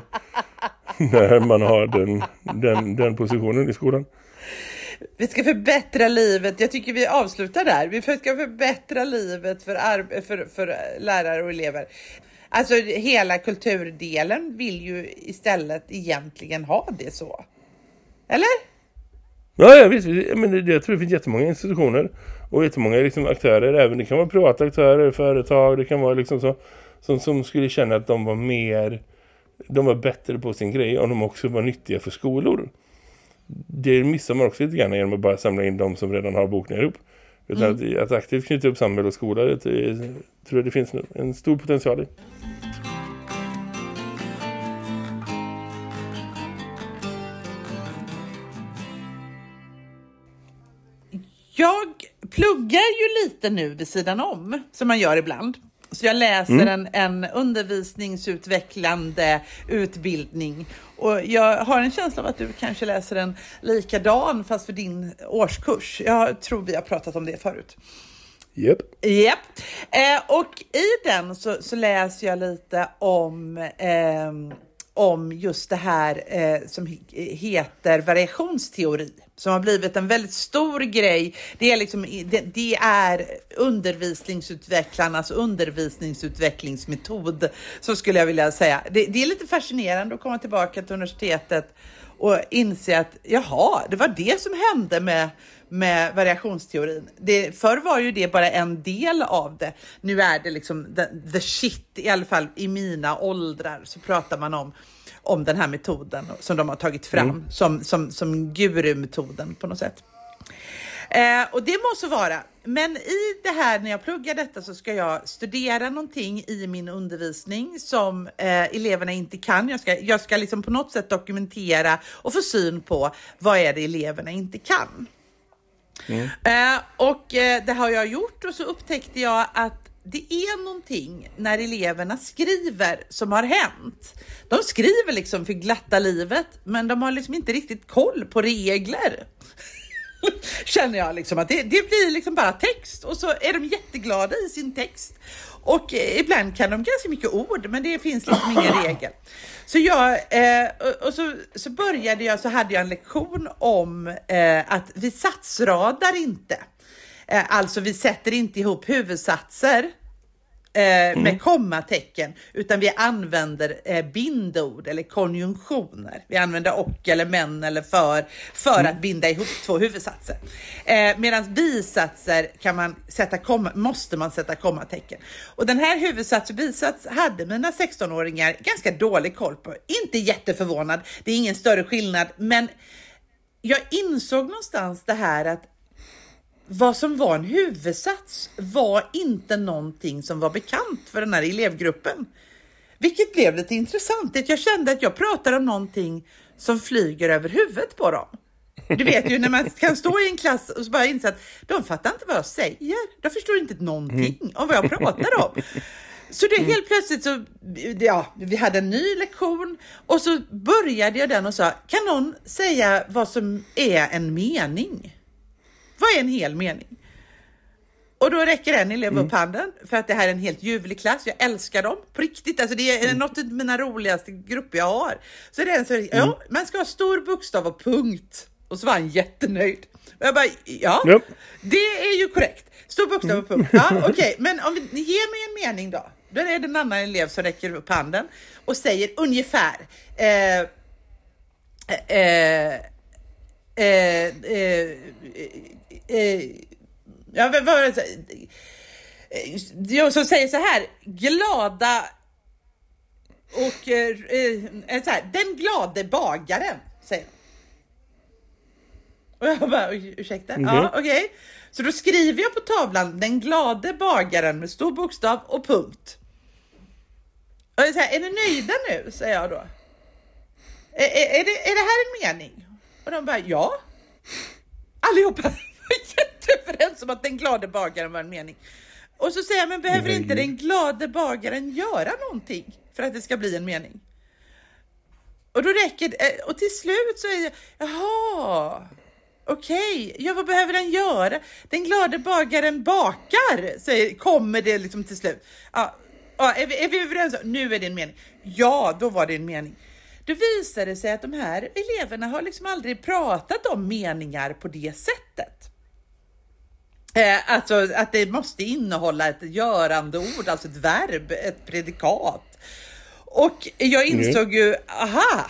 (laughs) när man har den, den, den positionen i skolan.
Vi ska förbättra livet. Jag tycker vi avslutar där. Vi ska förbättra livet för, för, för lärare och elever. Alltså hela kulturdelen vill ju istället egentligen ha det så. Eller?
Ja, ja visst. Men jag tror det finns jättemånga institutioner och jättemånga liksom, aktörer. Även det kan vara privata aktörer, företag. Det kan vara liksom så som, som skulle känna att de var mer de var bättre på sin grej om de också var nyttiga för skolor det missar man också lite grann genom att bara samla in de som redan har bokningar ihop. Utan mm. att, att, aktivt knyta upp samhälle och skola, det, det, tror jag det finns en stor potential i.
Jag pluggar ju lite nu vid sidan om, som man gör ibland. Så jag läser mm. en, en undervisningsutvecklande utbildning. Och jag har en känsla av att du kanske läser en likadan fast för din årskurs. Jag tror vi har pratat om det förut.
Japp.
Yep. Yep. Eh, och i den så, så, läser jag lite om eh, om just det här eh, som heter variationsteori som har blivit en väldigt stor grej. Det är, liksom, det, det är undervisningsutvecklarnas undervisningsutvecklingsmetod, så skulle jag vilja säga. Det, det, är lite fascinerande att komma tillbaka till universitetet och inse att jaha, det var det som hände med, med variationsteorin. Det, förr var ju det bara en del av det. Nu är det liksom the, the shit, i alla fall i mina åldrar så pratar man om om den här metoden som de har tagit fram mm. som, som, som gurumetoden på något sätt. Eh, och det måste vara. Men i det här när jag pluggar detta så ska jag studera någonting i min undervisning som eh, eleverna inte kan. Jag ska, jag ska liksom på något sätt dokumentera och få syn på vad är det eleverna inte kan. Mm. Eh, och eh, det har jag gjort och så upptäckte jag att det är någonting när eleverna skriver som har hänt. De skriver liksom för glatta livet, men de har liksom inte riktigt koll på regler. (laughs) Känner jag liksom att det, det, blir liksom bara text och så är de jätteglada i sin text. Och eh, ibland kan de ganska mycket ord, men det finns liksom ingen (laughs) regel. Så jag, eh, och så, så började jag, så hade jag en lektion om eh, att vi satsradar inte. Eh, alltså vi sätter inte ihop huvudsatser eh, med kommatecken, utan vi använder eh, bindord eller konjunktioner. Vi använder och eller men eller för för att binda ihop två huvudsatser. Eh, Medan bisatser kan man sätta komma, måste man sätta kommatecken. Och den här huvudsats och bisats hade mina 16-åringar ganska dålig koll på. Inte jätteförvånad, det är ingen större skillnad, men jag insåg någonstans det här att vad som var en huvudsats var inte någonting som var bekant för den här elevgruppen. Vilket blev lite intressant. Jag kände att jag pratade om någonting som flyger över huvudet på dem. Du vet ju när man kan stå i en klass och så bara inse att de fattar inte vad jag säger. De förstår inte någonting mm. om vad jag pratar om. Så det helt plötsligt så, ja, vi hade en ny lektion och så började jag den och sa, kan någon säga vad som är en mening? Vad är en hel mening? Och då räcker en elev mm. upp handen för att det här är en helt ljuvlig klass. Jag älskar dem på riktigt. Alltså det är mm. något av mina roligaste grupper jag har. Så det är en så, mm. ja, man ska ha stor bokstav och punkt. Och så var han jättenöjd. Och jag bara, ja, yep. det är ju korrekt. Stor bokstav och punkt. Ja, (laughs) Okej, okay. men om vi, ge mig en mening då. Då är det en annan elev som räcker upp handen och säger ungefär. Eh, eh, eh, eh eh, ja, vad var det? Jag som säger så här, glada och eh, eh så här, den glade bagaren, säger Och jag bara, ursäkta? Mm. Ja, okej. Okay. Så då skriver jag på tavlan den glade bagaren med stor bokstav och punkt. Och jag säger, är ni nöjda nu? säger jag då. Är, är, är, det, är det här en mening? Och de bara, ja. Allihopa (laughs) jätteöverens om att den glade bagaren var en mening. Och så säger jag, men behöver inte den glade bagaren göra någonting för att det ska bli en mening? Och då räcker det, och till slut så är det, jaha, okej, okay. ja vad behöver den göra? Den glade bagaren bakar, säger, kommer det liksom till slut. Ja, ja är, vi, är vi överens? Nu är det en mening. Ja, då var det en mening. Då visade det sig att de här eleverna har liksom aldrig pratat om meningar på det sättet. Eh, alltså att det måste innehålla ett görande ord, alltså ett verb, ett predikat. Och jag mm. insåg ju, aha,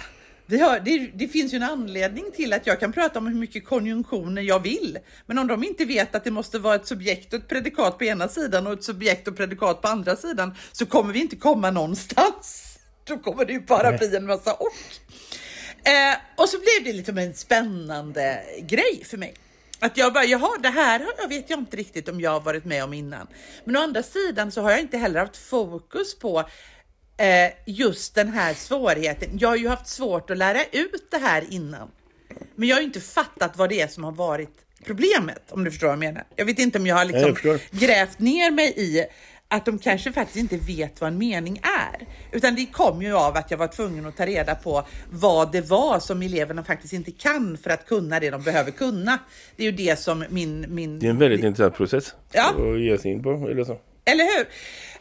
det, har, det, det, finns ju en anledning till att jag kan prata om hur mycket konjunktioner jag vill. Men om de inte vet att det måste vara ett subjekt och ett predikat på ena sidan och ett subjekt och predikat på andra sidan så kommer vi inte komma någonstans. Då kommer det ju bara bli en massa och. Eh, och så blev det liksom en spännande grej för mig. Att jag bara, jaha, det här jag vet jag inte riktigt om jag har varit med om innan. Men å andra sidan så har jag inte heller haft fokus på eh, just den här svårigheten. Jag har ju haft svårt att lära ut det här innan. Men jag har ju inte fattat vad det är som har varit problemet, om du förstår vad jag menar. Jag vet inte om jag har liksom jag grävt ner mig i att de kanske faktiskt inte vet vad en mening är. Utan det kom ju av att jag var tvungen att ta reda på vad det var som eleverna faktiskt inte kan för att kunna det de behöver kunna. Det är ju det som min... min
det är en väldigt intressant process ja. att ge sig in på, eller så.
Eller hur?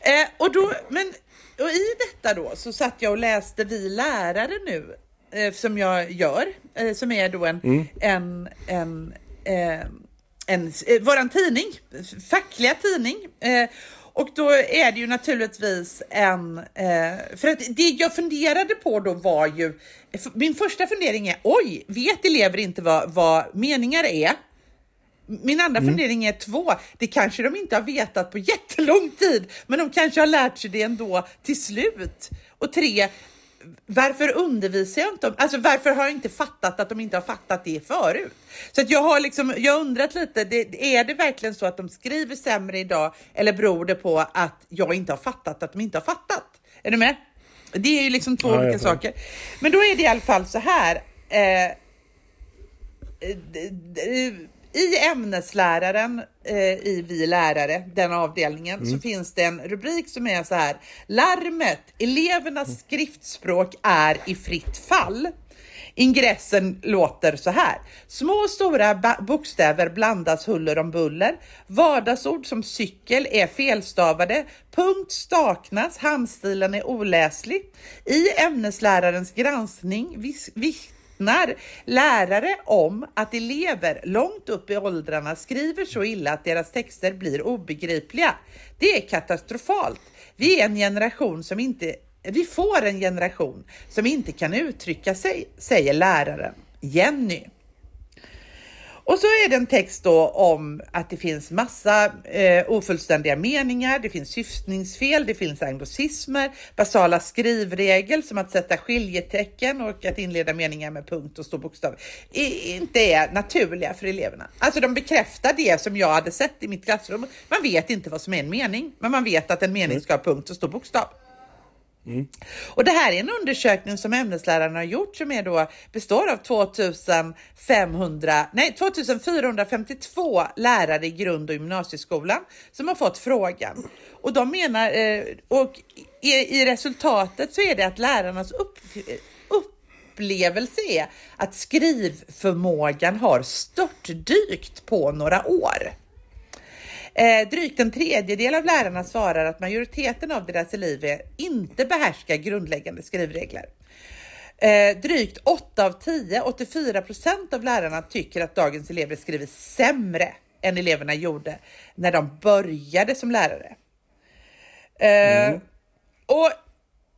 Eh, och, då, men, och i detta då så satt jag och läste Vi lärare nu, eh, som jag gör, eh, som är då en, mm. en, en, eh, en, eh, våran tidning, fackliga tidning. Eh, och då är det ju naturligtvis en... Eh, för att det jag funderade på då var ju... Min första fundering är, oj, vet elever inte vad, vad meningar är? Min andra mm. fundering är två, det kanske de inte har vetat på jättelång tid, men de kanske har lärt sig det ändå till slut. Och tre, varför undervisar jag inte om, alltså varför har jag inte fattat att de inte har fattat det förut? Så att jag har liksom, jag undrat lite, det, är det verkligen så att de skriver sämre idag eller beror det på att jag inte har fattat att de inte har fattat? Är du med? Det är ju liksom två ja, olika saker. Men då är det i alla fall så här. Eh, i ämnesläraren eh, i Vi lärare, den avdelningen, mm. så finns det en rubrik som är så här. Larmet, elevernas skriftspråk är i fritt fall. Ingressen låter så här. Små och stora bokstäver blandas huller om buller. Vardagsord som cykel är felstavade. Punkt staknas. Handstilen är oläslig. I ämneslärarens granskning vis, vis vittnar lärare om att elever långt upp i åldrarna skriver så illa att deras texter blir obegripliga. Det är katastrofalt. Vi är en generation som inte vi får en generation som inte kan uttrycka sig, säger läraren Jenny. Och så är det en text då om att det finns massa eh, ofullständiga meningar, det finns syftningsfel, det finns anglosismer, basala skrivregel som att sätta skiljetecken och att inleda meningar med punkt och stor bokstav inte är naturliga för eleverna. Alltså de bekräftar det som jag hade sett i mitt klassrum. Man vet inte vad som är en mening, men man vet att en mening ska ha punkt och stor bokstav. Mm. Och det här är en undersökning som ämneslärarna har gjort som är då, består av 2500, nej, 2452 lärare i grund och gymnasieskolan som har fått frågan. Och de menar, eh, och i, i resultatet så är det att lärarnas upp, upplevelse är att skrivförmågan har störtdykt på några år. Eh, drygt en tredjedel av lärarna svarar att majoriteten av deras elever inte behärskar grundläggande skrivregler. Eh, drygt 8 av 10, 84 procent av lärarna tycker att dagens elever skriver sämre än eleverna gjorde när de började som lärare. Eh, mm. Och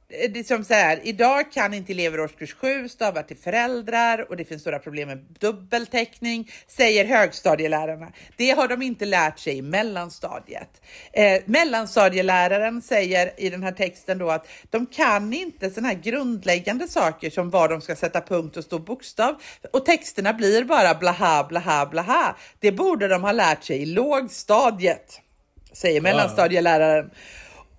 det är som så här, idag kan inte elever årskurs 7 stava till föräldrar och det finns stora problem med dubbelteckning, säger högstadielärarna. Det har de inte lärt sig i mellanstadiet. Eh, mellanstadieläraren säger i den här texten då att de kan inte sådana här grundläggande saker som var de ska sätta punkt och stor bokstav och texterna blir bara blaha, blaha, blaha. Det borde de ha lärt sig i lågstadiet, säger mellanstadieläraren.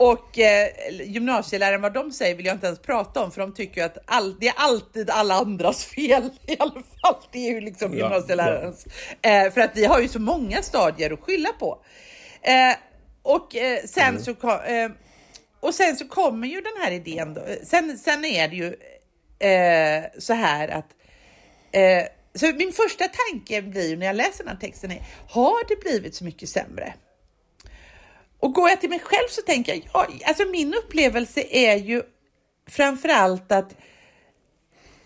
Och eh, gymnasieläraren, vad de säger vill jag inte ens prata om för de tycker att all, det är alltid alla andras fel (laughs) i alla fall. Det är ju liksom ja, gymnasielärarens. Ja. Eh, för att vi har ju så många stadier att skylla på. Eh, och eh, sen mm. så eh, och sen så kommer ju den här idén då. Sen, sen är det ju eh, så här att så min första tanke blir när jag läser den här texten är, har det blivit så mycket sämre? Och går jag till mig själv så tänker jag, ja, alltså min upplevelse är ju framför allt att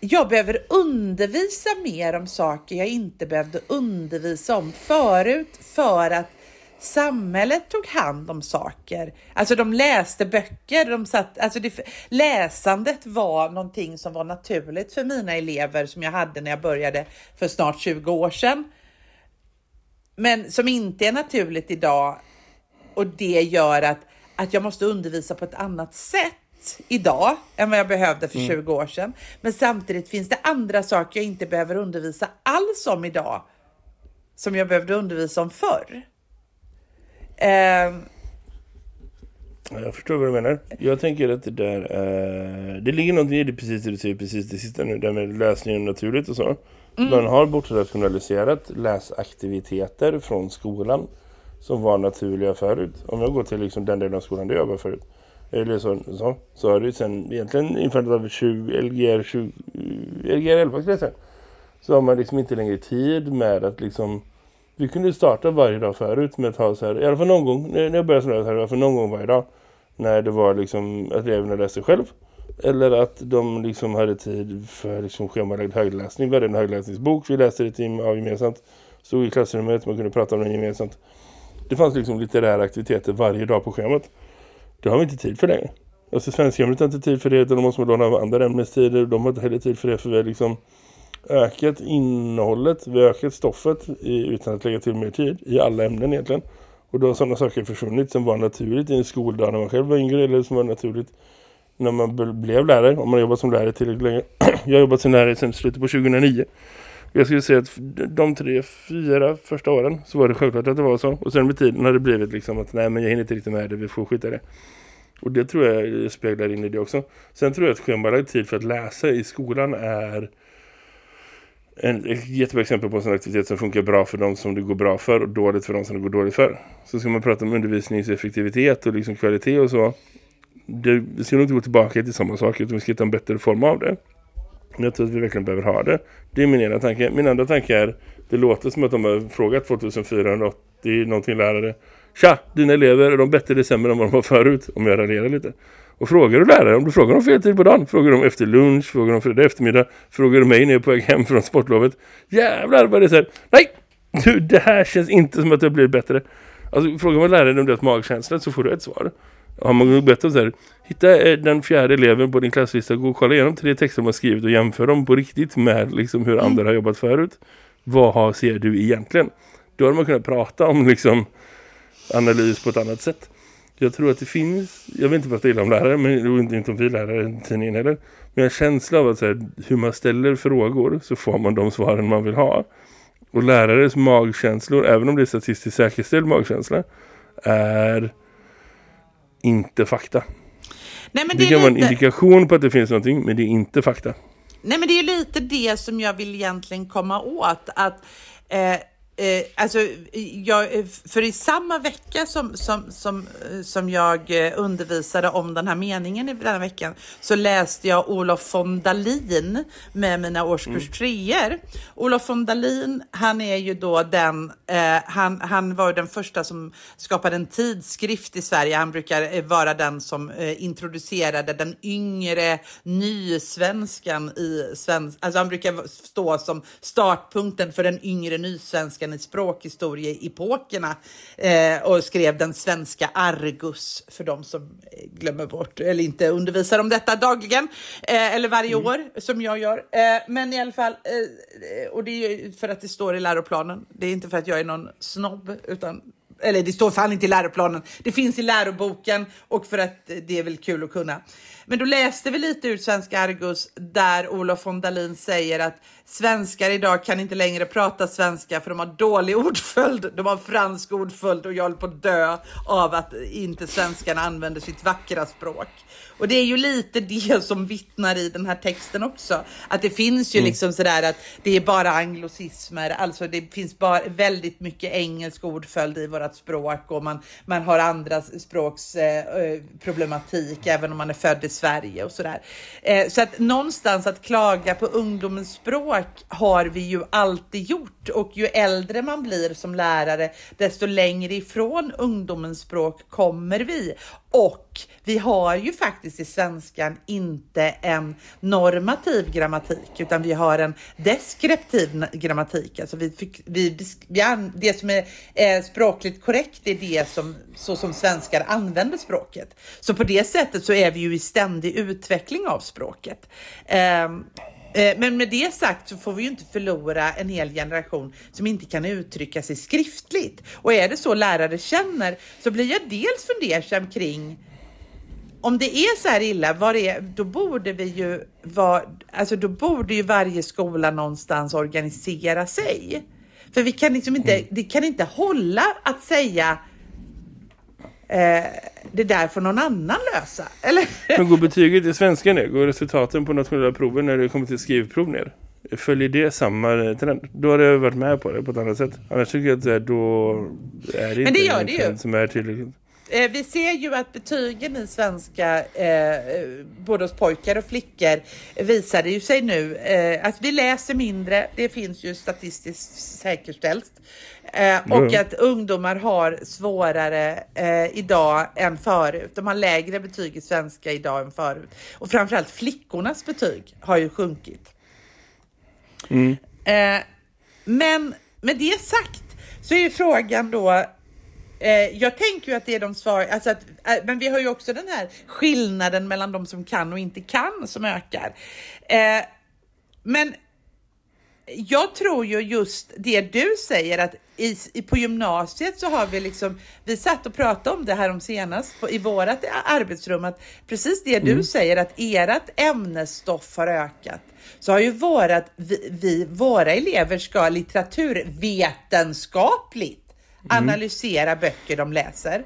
jag behöver undervisa mer om saker jag inte behövde undervisa om förut för att samhället tog hand om saker. Alltså de läste böcker, de satt, alltså det, läsandet var någonting som var naturligt för mina elever som jag hade när jag började för snart 20 år sedan. Men som inte är naturligt idag och det gör att, att jag måste undervisa på ett annat sätt idag än vad jag behövde för mm. 20 år sedan. Men samtidigt finns det andra saker jag inte behöver undervisa alls om idag som jag behövde undervisa om förr. Uh,
jag förstår vad du menar. Jag tänker att det där uh, det ligger någonting i det precis det du säger precis det sista nu, där med läsningen naturligt och så. Mm. Man har bortrationaliserat läsaktiviteter från skolan som var naturliga förut. Om jag går till liksom den delen av skolan där jag var förut. Eller så, så, så har det sen egentligen införandet av 20, LGR, 20, LGR 11 skulle jag säga. Så har man liksom inte längre tid med att liksom vi kunde starta varje dag förut med att ha så här, i alla fall någon gång, när jag började sådär, i alla fall någon gång varje dag. När det var liksom att eleverna läste själv. Eller att de liksom hade tid för liksom schemalagd högläsning. Vi hade en högläsningsbok, vi läste det team av gemensamt. Stod i klassrummet, man kunde prata om den gemensamt. Det fanns liksom litterära aktiviteter varje dag på schemat. Det har vi inte tid för längre. Alltså svenskämnet har inte tid för det utan de måste man låna av andra ämnestider. De har inte heller tid för det för vi har liksom ökat innehållet, vi har ökat stoffet i, utan att lägga till mer tid i alla ämnen egentligen. Och då har sådana saker försvunnit som var naturligt i en skoldag när man själv var yngre eller som var naturligt när man blev lärare, om man jobbat som lärare tillräckligt länge. (clears throat) jag har jobbat som lärare sedan slutet på 2009. Jag skulle säga att de tre, fyra första åren så var det självklart att det var så. Och sen med tiden har det blivit liksom att nej men jag hinner inte riktigt med det, vi får skita det. Och det tror jag speglar in i det också. Sen tror jag att schemalagd tid för att läsa i skolan är en, ett jättebra exempel på en sån aktivitet som funkar bra för de som det går bra för och dåligt för de som det går dåligt för. Så ska man prata om undervisningseffektivitet och liksom kvalitet och så. Det, vi ska nog inte gå tillbaka till samma sak utan vi ska hitta en bättre form av det. Jag tror att vi verkligen behöver ha det. Det är min ena tanke. Min andra tanke är, det låter som att de har frågat 2480 någonting lärare. Tja, dina elever, är de bättre eller sämre än vad de var förut? Om jag raljerar lite. Och frågar du lärare, om du frågar dem fel tid på dagen, frågar du efter lunch, frågar du om fredag eftermiddag, frågar du mig när jag är på väg hem från sportlovet. Jävlar vad det är så här, nej, du, det här känns inte som att det blir bättre. Alltså frågar man läraren om det är magkänsla så får du ett svar. Har man bett om så här, hitta eh, den fjärde eleven på din klasslista, gå och kolla igenom tre texter man skrivit och jämför dem på riktigt med liksom, hur mm. andra har jobbat förut. Vad har, ser du egentligen? Då har man kunnat prata om liksom, analys på ett annat sätt. Jag tror att det finns, jag vill inte prata illa om lärare, men inte om vi lärare tidningen heller. Men jag en känsla av att så här, hur man ställer frågor så får man de svaren man vill ha. Och lärares magkänslor, även om det är statistiskt säkerställd magkänsla, är inte fakta. Nej, men det, det kan lite... vara en indikation på att det finns någonting, men det är inte fakta.
Nej, men det är lite det som jag vill egentligen komma åt. Att eh, Eh, alltså, jag, eh, för i samma vecka som, som, som, eh, som jag eh, undervisade om den här meningen i den veckan så läste jag Olof von Dalin med mina årskurs mm. treor. Olof von Dalin, han är ju då den, eh, han, han var den första som skapade en tidskrift i Sverige. Han brukar vara den som eh, introducerade den yngre nysvenskan i svensk, alltså han brukar stå som startpunkten för den yngre nysvenskan svenskan i språkhistorieepokerna eh, och skrev den svenska Argus för de som glömmer bort eller inte undervisar om detta dagligen eh, eller varje mm. år som jag gör. Eh, men i alla fall, eh, och det är för att det står i läroplanen. Det är inte för att jag är någon snobb utan eller det står fan inte i läroplanen. Det finns i läroboken och för att det är väl kul att kunna. Men då läste vi lite ur Svenska Argus där Olof von Dalin säger att svenskar idag kan inte längre prata svenska för de har dålig (laughs) ordföljd. De har fransk ordföljd och jag håller på att dö av att inte svenskarna använder sitt vackra språk. Och det är ju lite (laughs) det som vittnar i den här texten också. Att det finns ju mm. liksom sådär att det är bara anglosismer, alltså det finns bara väldigt mycket engelsk ordföljd i vårat språk och man, man har andra språks eh, eh problematik även om man är född i Sverige och sådär. Eh, så att någonstans att klaga på ungdomens språk har vi ju alltid gjort och ju äldre man blir som lärare desto längre ifrån ungdomens språk kommer vi. Och vi har ju faktiskt i svenskan inte en normativ grammatik utan vi har en deskriptiv grammatik. Alltså vi, vi, vi, det som är eh, språkligt korrekt är det som så som svenskar använder språket. Så på det sättet så är vi ju i ständig utveckling av språket. Eh, men med det sagt så får vi ju inte förlora en hel generation som inte kan uttrycka sig skriftligt. Och är det så lärare känner så blir jag dels fundersam kring om det är så här illa, vad är, då borde vi ju vara, alltså då borde ju varje skola någonstans organisera sig. För vi kan liksom inte, mm. det kan inte hålla att säga eh, det där får någon annan lösa. Eller? (laughs)
Men går betyget i svenska ner? Går resultaten på nationella proven när det kommer till skrivprov ner? Följer det samma trend? Då har jag varit med på det på ett annat sätt. Annars tycker jag att då är det
Men
det
gör det ju.
som är tillräckligt.
Eh, vi ser ju att betygen i svenska, eh, både hos pojkar och flickor, visar ju sig nu eh, att vi läser mindre. Det finns ju statistiskt säkerställt. Eh, och mm. att ungdomar har svårare eh, idag än förut. De har lägre betyg i svenska idag än förut. Och framförallt flickornas betyg har ju sjunkit. Mm. Eh, men med det sagt så är ju frågan då Eh, jag tänker ju att det är de svar, alltså att, eh, men vi har ju också den här skillnaden mellan de som kan och inte kan som ökar. Eh, men jag tror ju just det du säger att i, i, på gymnasiet så har vi liksom, vi satt och pratade om det här om senast på, i vårat arbetsrum, att precis det mm. du säger att ert ämnesstoff har ökat så har ju vårat, vi, vi, våra elever ska litteraturvetenskapligt Mm. analysera böcker de läser.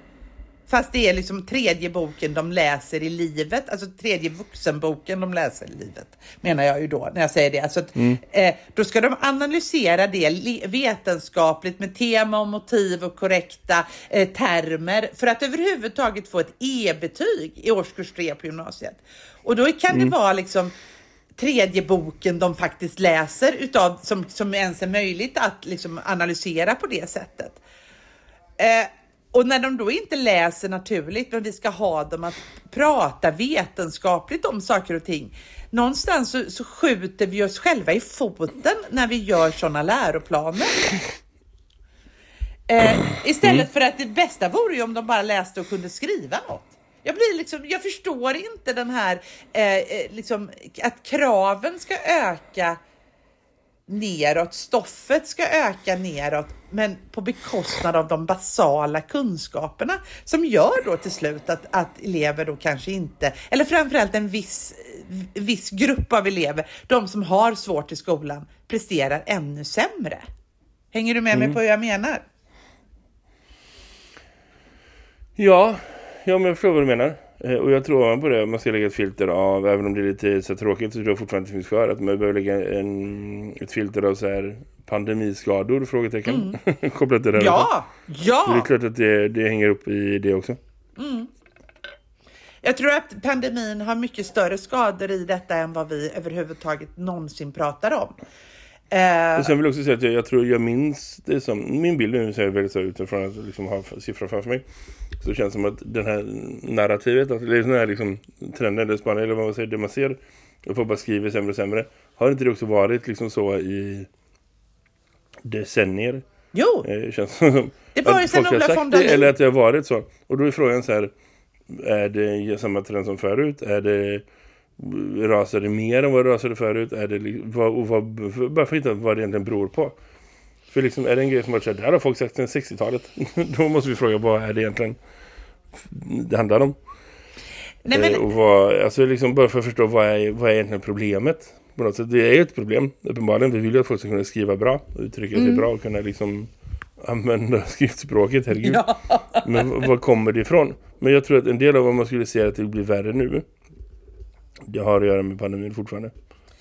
Fast det är liksom tredje boken de läser i livet, alltså tredje vuxenboken de läser i livet, menar jag ju då när jag säger det. Alltså att, mm. eh, då ska de analysera det vetenskapligt med tema och motiv och korrekta eh, termer för att överhuvudtaget få ett E-betyg i årskurs 3 på gymnasiet. Och då kan mm. det vara liksom tredje boken de faktiskt läser utav som, som ens är möjligt att liksom analysera på det sättet. Eh, och när de då inte läser naturligt, men vi ska ha dem att prata vetenskapligt om saker och ting. Någonstans så, så skjuter vi oss själva i foten när vi gör sådana läroplaner. Eh, istället för att det bästa vore ju om de bara läste och kunde skriva något. Jag, blir liksom, jag förstår inte den här eh, eh, liksom, att kraven ska öka neråt, stoffet ska öka neråt, men på bekostnad av de basala kunskaperna som gör då till slut att, att elever då kanske inte, eller framförallt en viss, viss grupp av elever, de som har svårt i skolan, presterar ännu sämre. Hänger du med mm. mig på hur jag menar?
Ja, ja men jag förstår vad du menar. Eh, och jag tror på det, man ska lägga ett filter av, även om det är lite så tråkigt så tror jag fortfarande att det finns kvar, att man behöver lägga en, ett filter av så här pandemiskador, frågetecken, mm. (laughs) kopplat till det.
Ja, ja!
Så det är klart att det, det hänger upp i det också.
Mm. Jag tror att pandemin har mycket större skador i detta än vad vi överhuvudtaget någonsin pratar om.
Eh, och sen vill jag också säga att jag, jag, tror jag minns det som, min bild nu ser väldigt så utifrån att liksom ha siffror framför mig. Så det känns som att den här narrativet, eller den här liksom trenden, eller, spann, eller vad man säger, det man ser, och folk bara skriver sämre och sämre. Har inte det också varit liksom så i decennier?
Jo!
Eh, känns som
det ju sen Ola von
det, Eller att det har varit så. Och då är frågan så här, är det samma trend som förut? Är det rasar det mer än vad det rasade förut? Är det, vad, och vad, bara för att hitta vad det egentligen beror på. För liksom, är det en grej som har sagt, det här har folk sagt sedan 60-talet. (laughs) Då måste vi fråga, vad är det egentligen det handlar om? Nej, men... Eh, och vad, alltså liksom bara för att förstå, vad är, vad är egentligen problemet? På något sätt, det är ju ett problem, uppenbarligen. Vi vill ju att folk ska kunna skriva bra och uttrycka sig mm. bra och kunna liksom använda (laughs) skriftspråket, herregud. Ja. Men vad kommer det ifrån? Men jag tror att en del av vad man skulle är att det blir värre nu det har att göra med pandemin fortfarande.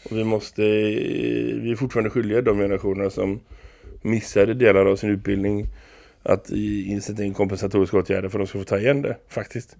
Och vi måste, vi är fortfarande skyldiga de generationerna som missade delar av sin utbildning att insätta in kompensatoriska åtgärder för att de ska få ta igen det, faktiskt.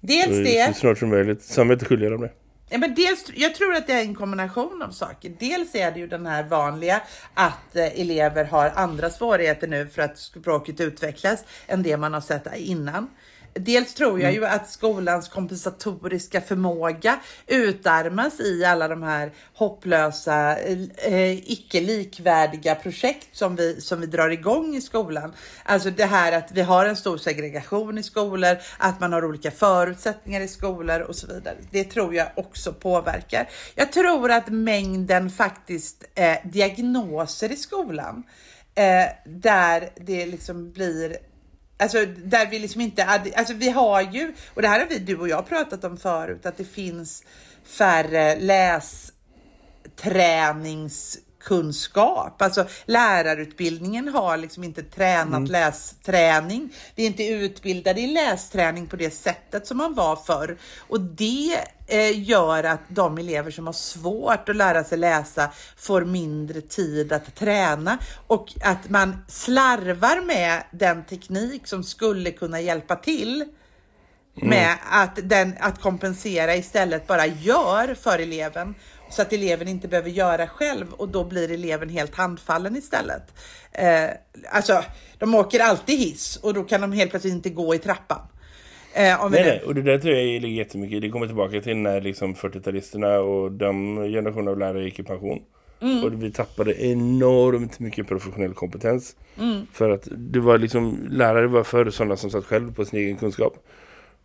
Dels så, det.
Så snart som möjligt. Samhället är skyldiga dem det.
Ja, men dels, jag tror att det är en kombination av saker. Dels är det ju den här vanliga att eh, elever har andra svårigheter nu för att språket utvecklas än det man har sett innan. Dels tror jag mm. ju att skolans kompensatoriska förmåga utarmas i alla de här hopplösa, eh, icke likvärdiga projekt som vi, som vi drar igång i skolan. Alltså det här att vi har en stor segregation i skolor, att man har olika förutsättningar i skolor och så vidare. Det tror jag också påverkar. Jag tror att mängden faktiskt eh, diagnoser i skolan eh, där det liksom blir Alltså där vi liksom inte, alltså vi har ju, och det här har vi du och jag pratat om förut, att det finns färre lästränings kunskap. Alltså lärarutbildningen har liksom inte tränat mm. lästräning. Vi är inte utbildade i lästräning på det sättet som man var förr och det eh, gör att de elever som har svårt att lära sig läsa får mindre tid att träna och att man slarvar med den teknik som skulle kunna hjälpa till Mm. med att, den, att kompensera istället bara gör för eleven så att eleven inte behöver göra själv och då blir eleven helt handfallen istället. Eh, alltså, de åker alltid hiss och då kan de helt plötsligt inte gå i trappan.
Eh, nej, nej, och det där tror jag ligger jättemycket. Det kommer tillbaka till när liksom 40-talisterna och de generationer av lärare gick i pension. Mm. Och vi tappade enormt mycket professionell kompetens. Mm. För att det var liksom, lärare var för sådana som satt själv på sin egen kunskap.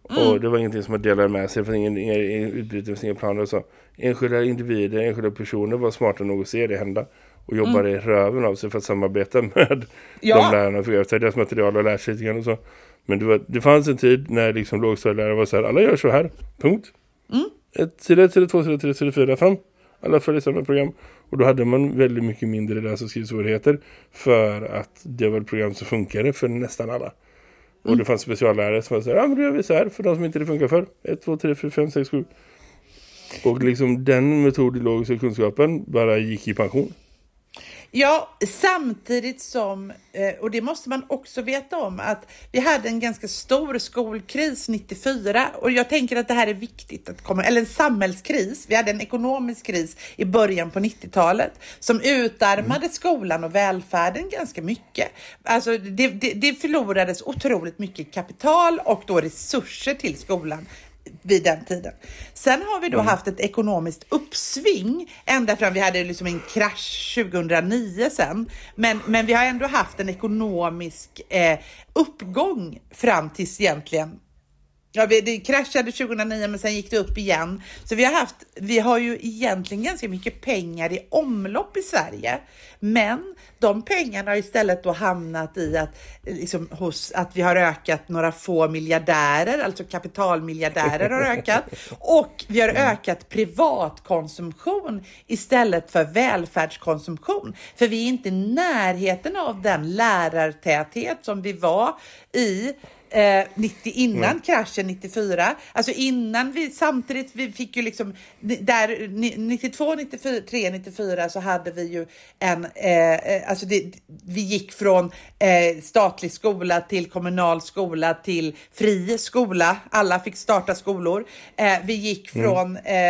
Mm. Och det var ingenting som man delade med sig för ingen, inga utbyte, inga planer och så. Enskilda individer, enskilda personer var smarta nog att se det hända. Och jobbade mm. röven av sig för att samarbeta (laughs) med ja. de lärarna för att deras material och lära sig lite grann och så. Men det, var, det fanns en tid när liksom lågstadielärare var så här, alla gör så här, punkt. Mm. Ett, sida 1, sida 2, sida 3, sida 4, fram. Alla följer samma program. Och då hade man väldigt mycket mindre läs- och skrivsvårigheter för att det var ett program som funkade för nästan alla. Och det fanns speciallärare som var så här, ja men då gör vi så här för de som inte det funkar för. 1, 2, 3, 4, 5, 6, 7. Och liksom den metodologiska kunskapen bara gick i pension.
Ja, samtidigt som, eh, och det måste man också veta om, att vi hade en ganska stor skolkris 94 och jag tänker att det här är viktigt att komma, eller en samhällskris. Vi hade en ekonomisk kris i början på 90-talet som utarmade mm. skolan och välfärden ganska mycket. Alltså det, det, det förlorades otroligt mycket kapital och då resurser till skolan vid den tiden. Sen har vi då mm. haft ett ekonomiskt uppsving ända fram, vi hade liksom en krasch 2009 sen, men, men vi har ändå haft en ekonomisk eh, uppgång fram tills egentligen Ja, det kraschade 2009 men sen gick det upp igen. Så vi har haft, vi har ju egentligen ganska mycket pengar i omlopp i Sverige. Men de pengarna har istället då hamnat i att, liksom, hos, att vi har ökat några få miljardärer, alltså kapitalmiljardärer har ökat. Och vi har ökat privatkonsumtion istället för välfärdskonsumtion. För vi är inte i närheten av den lärartäthet som vi var i eh, 90, innan mm. kraschen 94. Alltså innan vi samtidigt, vi fick ju liksom där 92, 93, 94 så hade vi ju en, eh, eh, alltså det, vi gick från eh, statlig skola till kommunal skola till fri skola. Alla fick starta skolor. Eh, vi gick mm. från mm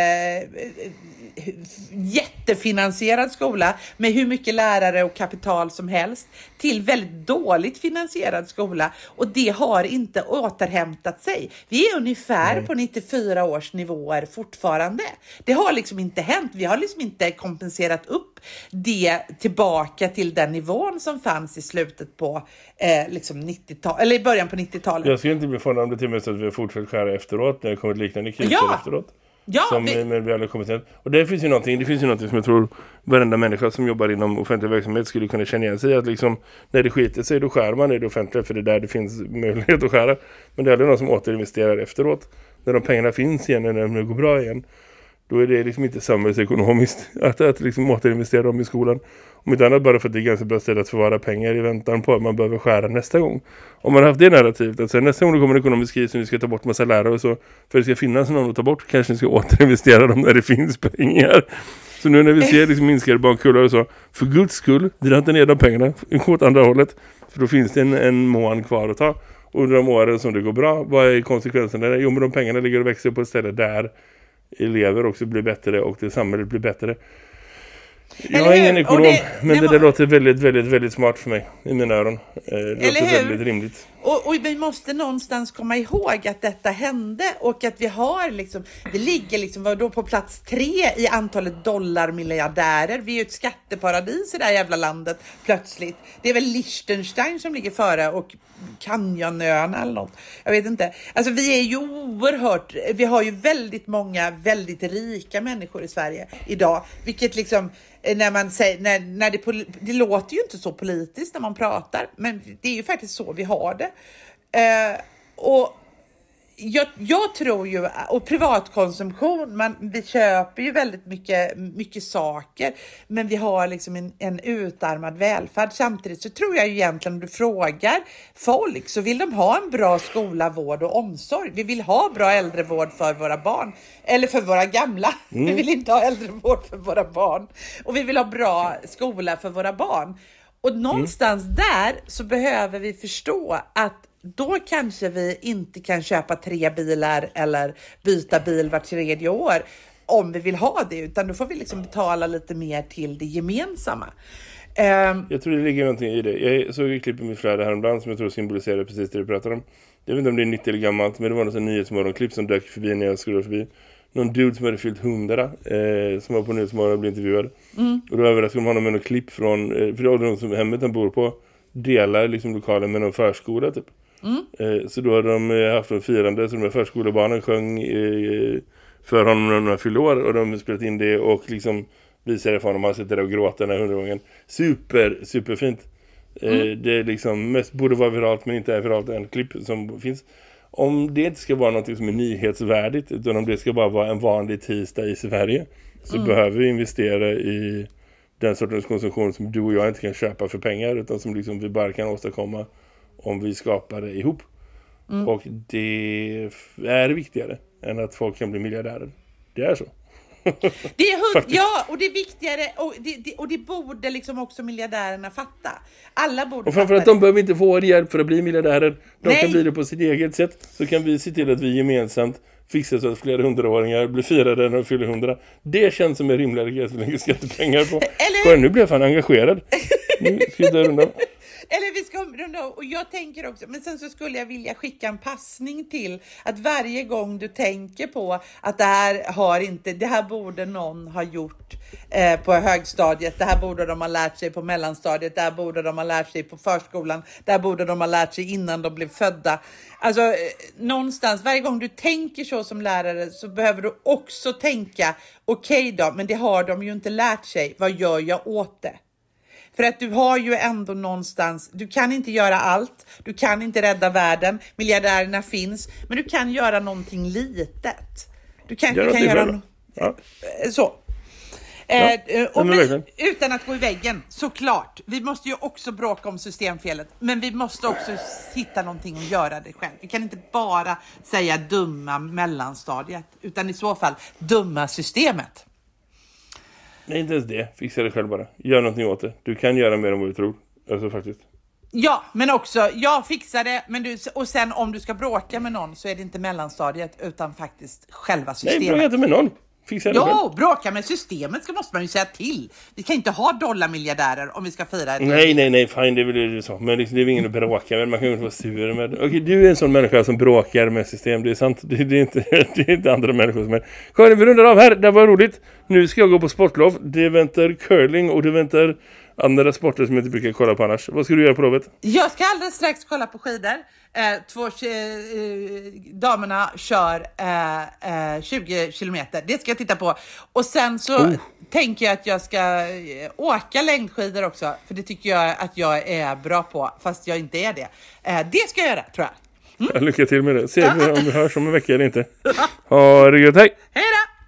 jättefinansierad skola med hur mycket lärare och kapital som helst till väldigt dåligt finansierad skola och det har inte återhämtat sig. Vi är ungefär Nej. på 94 års nivåer fortfarande. Det har liksom inte hänt. Vi har liksom inte kompenserat upp det tillbaka till den nivån som fanns i slutet på eh, liksom 90-talet eller i början på 90-talet.
Jag skulle inte bli förvånad om det till och med så att vi har fortsatt skära efteråt när det kommer liknande kriser ja. efteråt.
Ja,
som vi... med, med kommit till. Och det finns ju någonting, det finns ju någonting som jag tror varenda människa som jobbar inom offentlig verksamhet skulle kunna känna igen sig att liksom när det skiter sig då skär man i det offentliga för det är där det finns möjlighet att skära. Men det är aldrig någon som återinvesterar efteråt. När de pengarna finns igen och när det går bra igen då är det liksom inte samhällsekonomiskt (laughs) att, att liksom återinvestera dem i skolan. Om inte annat bara för att det är ganska bra ställe att förvara pengar i väntan på att man behöver skära nästa gång. Om man har haft det narrativet att nästa gång det kommer en ekonomisk kris och vi ska ta bort massa lärare och så för det ska finnas någon att ta bort kanske ni ska (laughs) återinvestera dem när det finns pengar. Så nu när vi ser liksom minskade barnkullar och så, för guds skull, dra inte ner de pengarna, gå (laughs) åt andra hållet. För då finns det en, en mån kvar att ta. Och under de åren som det går bra, vad är konsekvenserna? Jo, men de pengarna ligger och växer på ett ställe där elever också blir bättre och det samhället blir bättre. Jag är ingen ekonom, det, men det, det, var... det, låter väldigt, väldigt, väldigt smart för mig i mina öron. Eh, det låter väldigt rimligt.
Och, och, vi måste någonstans komma ihåg att detta hände och att vi har liksom, det ligger liksom då på plats tre i antalet dollarmiljardärer. Vi är ju ett skatteparadis i det här jävla landet plötsligt. Det är väl Liechtenstein som ligger före och Canyonöarna eller något. Jag vet inte. Alltså vi är ju oerhört, vi har ju väldigt många väldigt rika människor i Sverige idag, vilket liksom Eh, när man säger, när, när det, det låter ju inte så politiskt när man pratar, men det är ju faktiskt så vi har det. Eh, och jag, jag, tror ju, och privatkonsumtion, man, vi köper ju väldigt mycket, mycket saker, men vi har liksom en, en utarmad välfärd. Samtidigt så tror jag ju egentligen om du frågar folk så vill de ha en bra skola, vård och omsorg. Vi vill ha bra äldrevård för våra barn, eller för våra gamla. Mm. Vi vill inte ha äldrevård för våra barn och vi vill ha bra skola för våra barn. Och någonstans mm. där så behöver vi förstå att då kanske vi inte kan köpa tre bilar eller byta bil var tredje år om vi vill ha det, utan då får vi liksom betala lite mer till det gemensamma.
Um, jag tror det ligger någonting i det. Jag såg ett klipp i mitt flöde häromdagen som jag tror symboliserar precis det du pratar om. Jag vet inte om det är 90 eller gammalt, men det var något nyhetsmorgonklipp som dök förbi när jag skulle förbi. Någon dude som hade fyllt hundra eh, som var på Nyhetsmorgon och blev intervjuad. Mm. Och då överraskade de honom med något klipp från, eh, för det ålderdomshemmet hemmet han bor på delar liksom lokalen med någon förskola typ. Mm. Eh, så då hade de eh, haft en firande så de här förskolebarnen sjöng eh, för honom när de fyllde år och de spelat in det och liksom visade för honom han sitter där och gråter den här hundragången. Super, superfint. Mm. Det är liksom mest borde vara viralt men inte är viralt en klipp som finns. Om det inte ska vara något som är nyhetsvärdigt utan om det ska bara vara en vanlig tisdag i Sverige så mm. behöver vi investera i den sortens konsumtion som du och jag inte kan köpa för pengar utan som liksom vi bara kan åstadkomma om vi skapar det ihop. Mm. Och det är viktigare än att folk kan bli miljardärer. Det är så. (laughs)
Det är hund, ja, och det är viktigare och det, det, och det borde liksom också miljardärerna fatta. Alla borde
Och framförallt de behöver inte få vår hjälp för att bli miljardärer. De
Nej.
kan bli det på sitt eget sätt. Så kan vi se till att vi gemensamt fixar så att flera hundraåringar blir firade när de fyller hundra. Det känns som en rimligare grej att lägga skattepengar på. (laughs)
Eller-
Kolla, nu blev jag fan engagerad. Nu ska jag runda.
Eller vi ska runda. Och jag tänker också, men sen så skulle jag vilja skicka en passning till att varje gång du tänker på att det här har inte, det här borde någon ha gjort eh, på högstadiet, det här borde de ha lärt sig på mellanstadiet, det här borde de ha lärt sig på förskolan, det här borde de ha lärt sig innan de blev födda. Alltså eh, någonstans, varje gång du tänker så som lärare så behöver du också tänka, okej då, men det har de ju inte lärt sig, vad gör jag åt det? För att du har ju ändå någonstans, du kan inte göra allt, du kan inte rädda världen, miljardärerna finns, men du kan göra någonting litet. Du kan,
Gör
du kan göra no-
Ja.
eh, så. Eh, eh, och
verkligen.
utan att gå i väggen, såklart. Vi måste ju också bråka om systemfelet, men vi måste också hitta någonting och göra det själv. Vi kan inte bara säga dumma mellanstadiet, utan i så fall dumma systemet.
Nej, inte ens det. Fixa det själv bara. Gör någonting åt det. Du kan göra mer än vad du tror. Alltså faktiskt.
Ja, men också, jag fixar det, men du, och sen om du ska bråka med någon så är det inte mellanstadiet utan faktiskt själva
Nej,
systemet.
bråka inte med någon. Fixa det själv.
Jo, bråka med systemet ska måste man ju säga till. Vi kan inte ha dollarmiljardärer om vi ska fira ett
Nej, nej, nej, fine, det är väl det du sa. Men liksom, det är väl ingen att bråka med. Man kan ju inte vara sur med. Okej, du är en sån människa som bråkar med system, det är sant. Det, det, är, inte, (laughs) det är inte andra människor som är. Karin, vi rundar av här. Det var roligt. Nu ska jag gå på sportlov. Det väntar curling och det väntar andra sporter som jag inte brukar kolla på annars. Vad ska du göra på lovet?
Jag ska alldeles strax kolla på skidor. Eh, två, eh, damerna kör eh, eh, 20 kilometer. Det ska jag titta på. Och sen så
Oh.
tänker jag att jag ska eh, åka längdskidor också. För det tycker jag att jag är bra på, fast jag inte är det. Eh, det ska jag göra, tror jag.
Lycka till med det. Se om vi hörs om en vecka eller inte. (laughs) Ha det gött, hej!
Hej då!